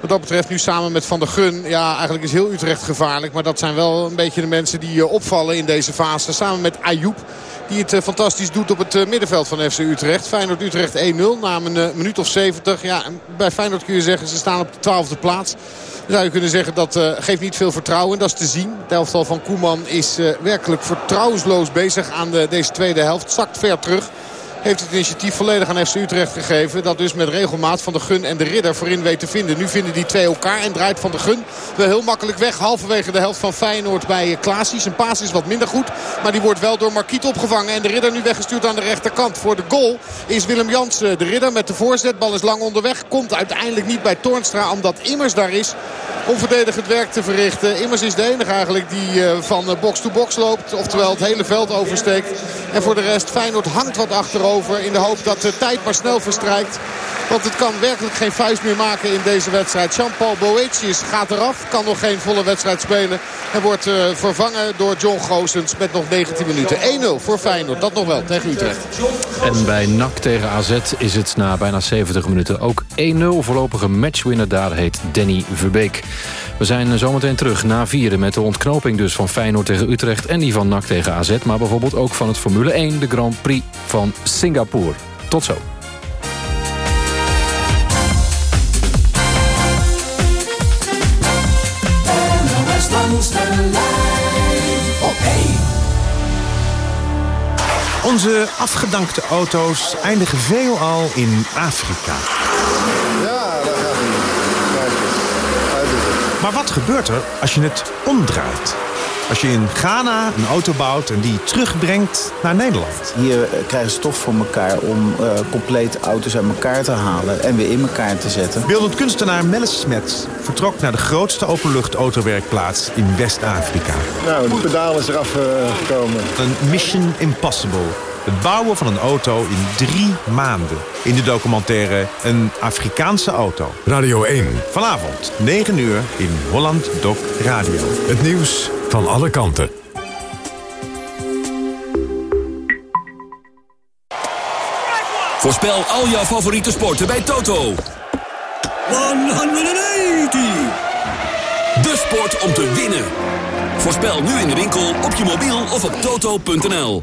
Wat dat betreft nu samen met Van der Gun. Ja, eigenlijk is heel Utrecht gevaarlijk. Maar dat zijn wel een beetje de mensen die uh, opvallen in deze fase. Samen met Ayoub. Die het eh, fantastisch doet op het eh, middenveld van FC Utrecht. Feyenoord-Utrecht 1-0 na een eh, minuut of 70. Ja, bij Feyenoord kun je zeggen ze staan op de twaalfde plaats. Zou je kunnen zeggen dat eh, geeft niet veel vertrouwen. Dat is te zien. Het elftal van Koeman is eh, werkelijk vertrouwensloos bezig aan de, deze tweede helft. Zakt ver terug. Heeft het initiatief volledig aan FC Utrecht gegeven. Dat dus met regelmaat Van de Gun en de Ridder voorin weet te vinden. Nu vinden die twee elkaar en draait Van de Gun wel heel makkelijk weg. Halverwege de helft van Feyenoord bij Klaasie. Zijn paas is wat minder goed. Maar die wordt wel door Marquiet opgevangen. En de Ridder nu weggestuurd aan de rechterkant. Voor de goal is Willem Jansen de Ridder met de voorzet. Bal is lang onderweg. Komt uiteindelijk niet bij Toornstra omdat Immers daar is om verdedigend werk te verrichten. Immers is de enige eigenlijk die eh, van eh, box to box loopt. Oftewel het hele veld oversteekt. En voor de rest Feyenoord hangt wat achterover. In de hoop dat de tijd maar snel verstrijkt. Want het kan werkelijk geen vuist meer maken in deze wedstrijd. Jean-Paul Boetius gaat eraf. Kan nog geen volle wedstrijd spelen. En wordt eh, vervangen door John Goossens met nog 19 minuten. 1-0 voor Feyenoord. Dat nog wel tegen Utrecht. En bij NAC tegen AZ is het na bijna 70 minuten ook 1-0. Voorlopige matchwinner daar heet Danny Verbeek. We zijn zometeen terug na vieren met de ontknoping dus van Feyenoord tegen Utrecht... en die van NAC tegen AZ, maar bijvoorbeeld ook van het Formule 1... de Grand Prix van Singapore. Tot zo. Onze afgedankte auto's eindigen veelal in Afrika. Ja, daar gaat hij. Kijk eens. Uit is het. Maar wat gebeurt er als je het omdraait? Als je in Ghana een auto bouwt en die terugbrengt naar Nederland. Hier eh, krijgen ze toch voor elkaar om eh complete auto's uit elkaar te halen en weer in elkaar te zetten. Beeldend kunstenaar Melis Smets vertrok naar de grootste openlucht-autowerkplaats in West-Afrika. Nou, de pedaal is eraf eh, gekomen. Een mission impossible. Het bouwen van een auto in drie maanden. In de documentaire Een Afrikaanse auto. Radio 1. Vanavond, 9 uur, in Holland Doc Radio. Het nieuws van alle kanten. Voorspel al jouw favoriete sporten bij Toto. 180! De sport om te winnen. Voorspel nu in de winkel, op je mobiel of op toto.nl.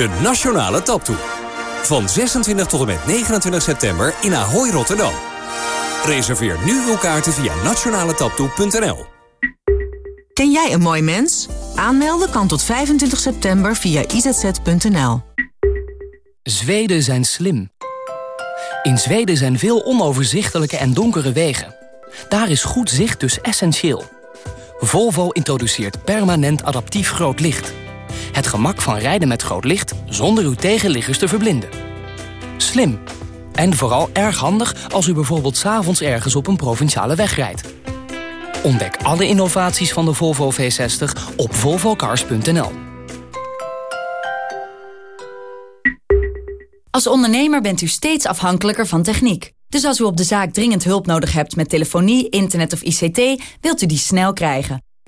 De Nationale Taptoe. Van 26 tot en met 29 september in Ahoy, Rotterdam. Reserveer nu uw kaarten via nationaletaptoe.nl. Ken jij een mooi mens? Aanmelden kan tot 25 september via izz.nl. Zweden zijn slim. In Zweden zijn veel onoverzichtelijke en donkere wegen. Daar is goed zicht dus essentieel. Volvo introduceert permanent adaptief groot licht. Het gemak van rijden met groot licht zonder uw tegenliggers te verblinden. Slim. En vooral erg handig als u bijvoorbeeld s'avonds ergens op een provinciale weg rijdt. Ontdek alle innovaties van de Volvo V60 op volvocars.nl. Als ondernemer bent u steeds afhankelijker van techniek. Dus als u op de zaak dringend hulp nodig hebt met telefonie, internet of ICT... wilt u die snel krijgen.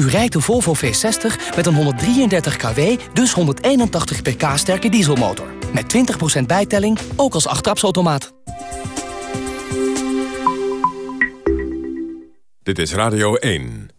U rijdt de Volvo V60 met een 133 kW, dus 181 pk sterke dieselmotor. Met 20% bijtelling, ook als achttrapsautomaat. Dit is Radio 1.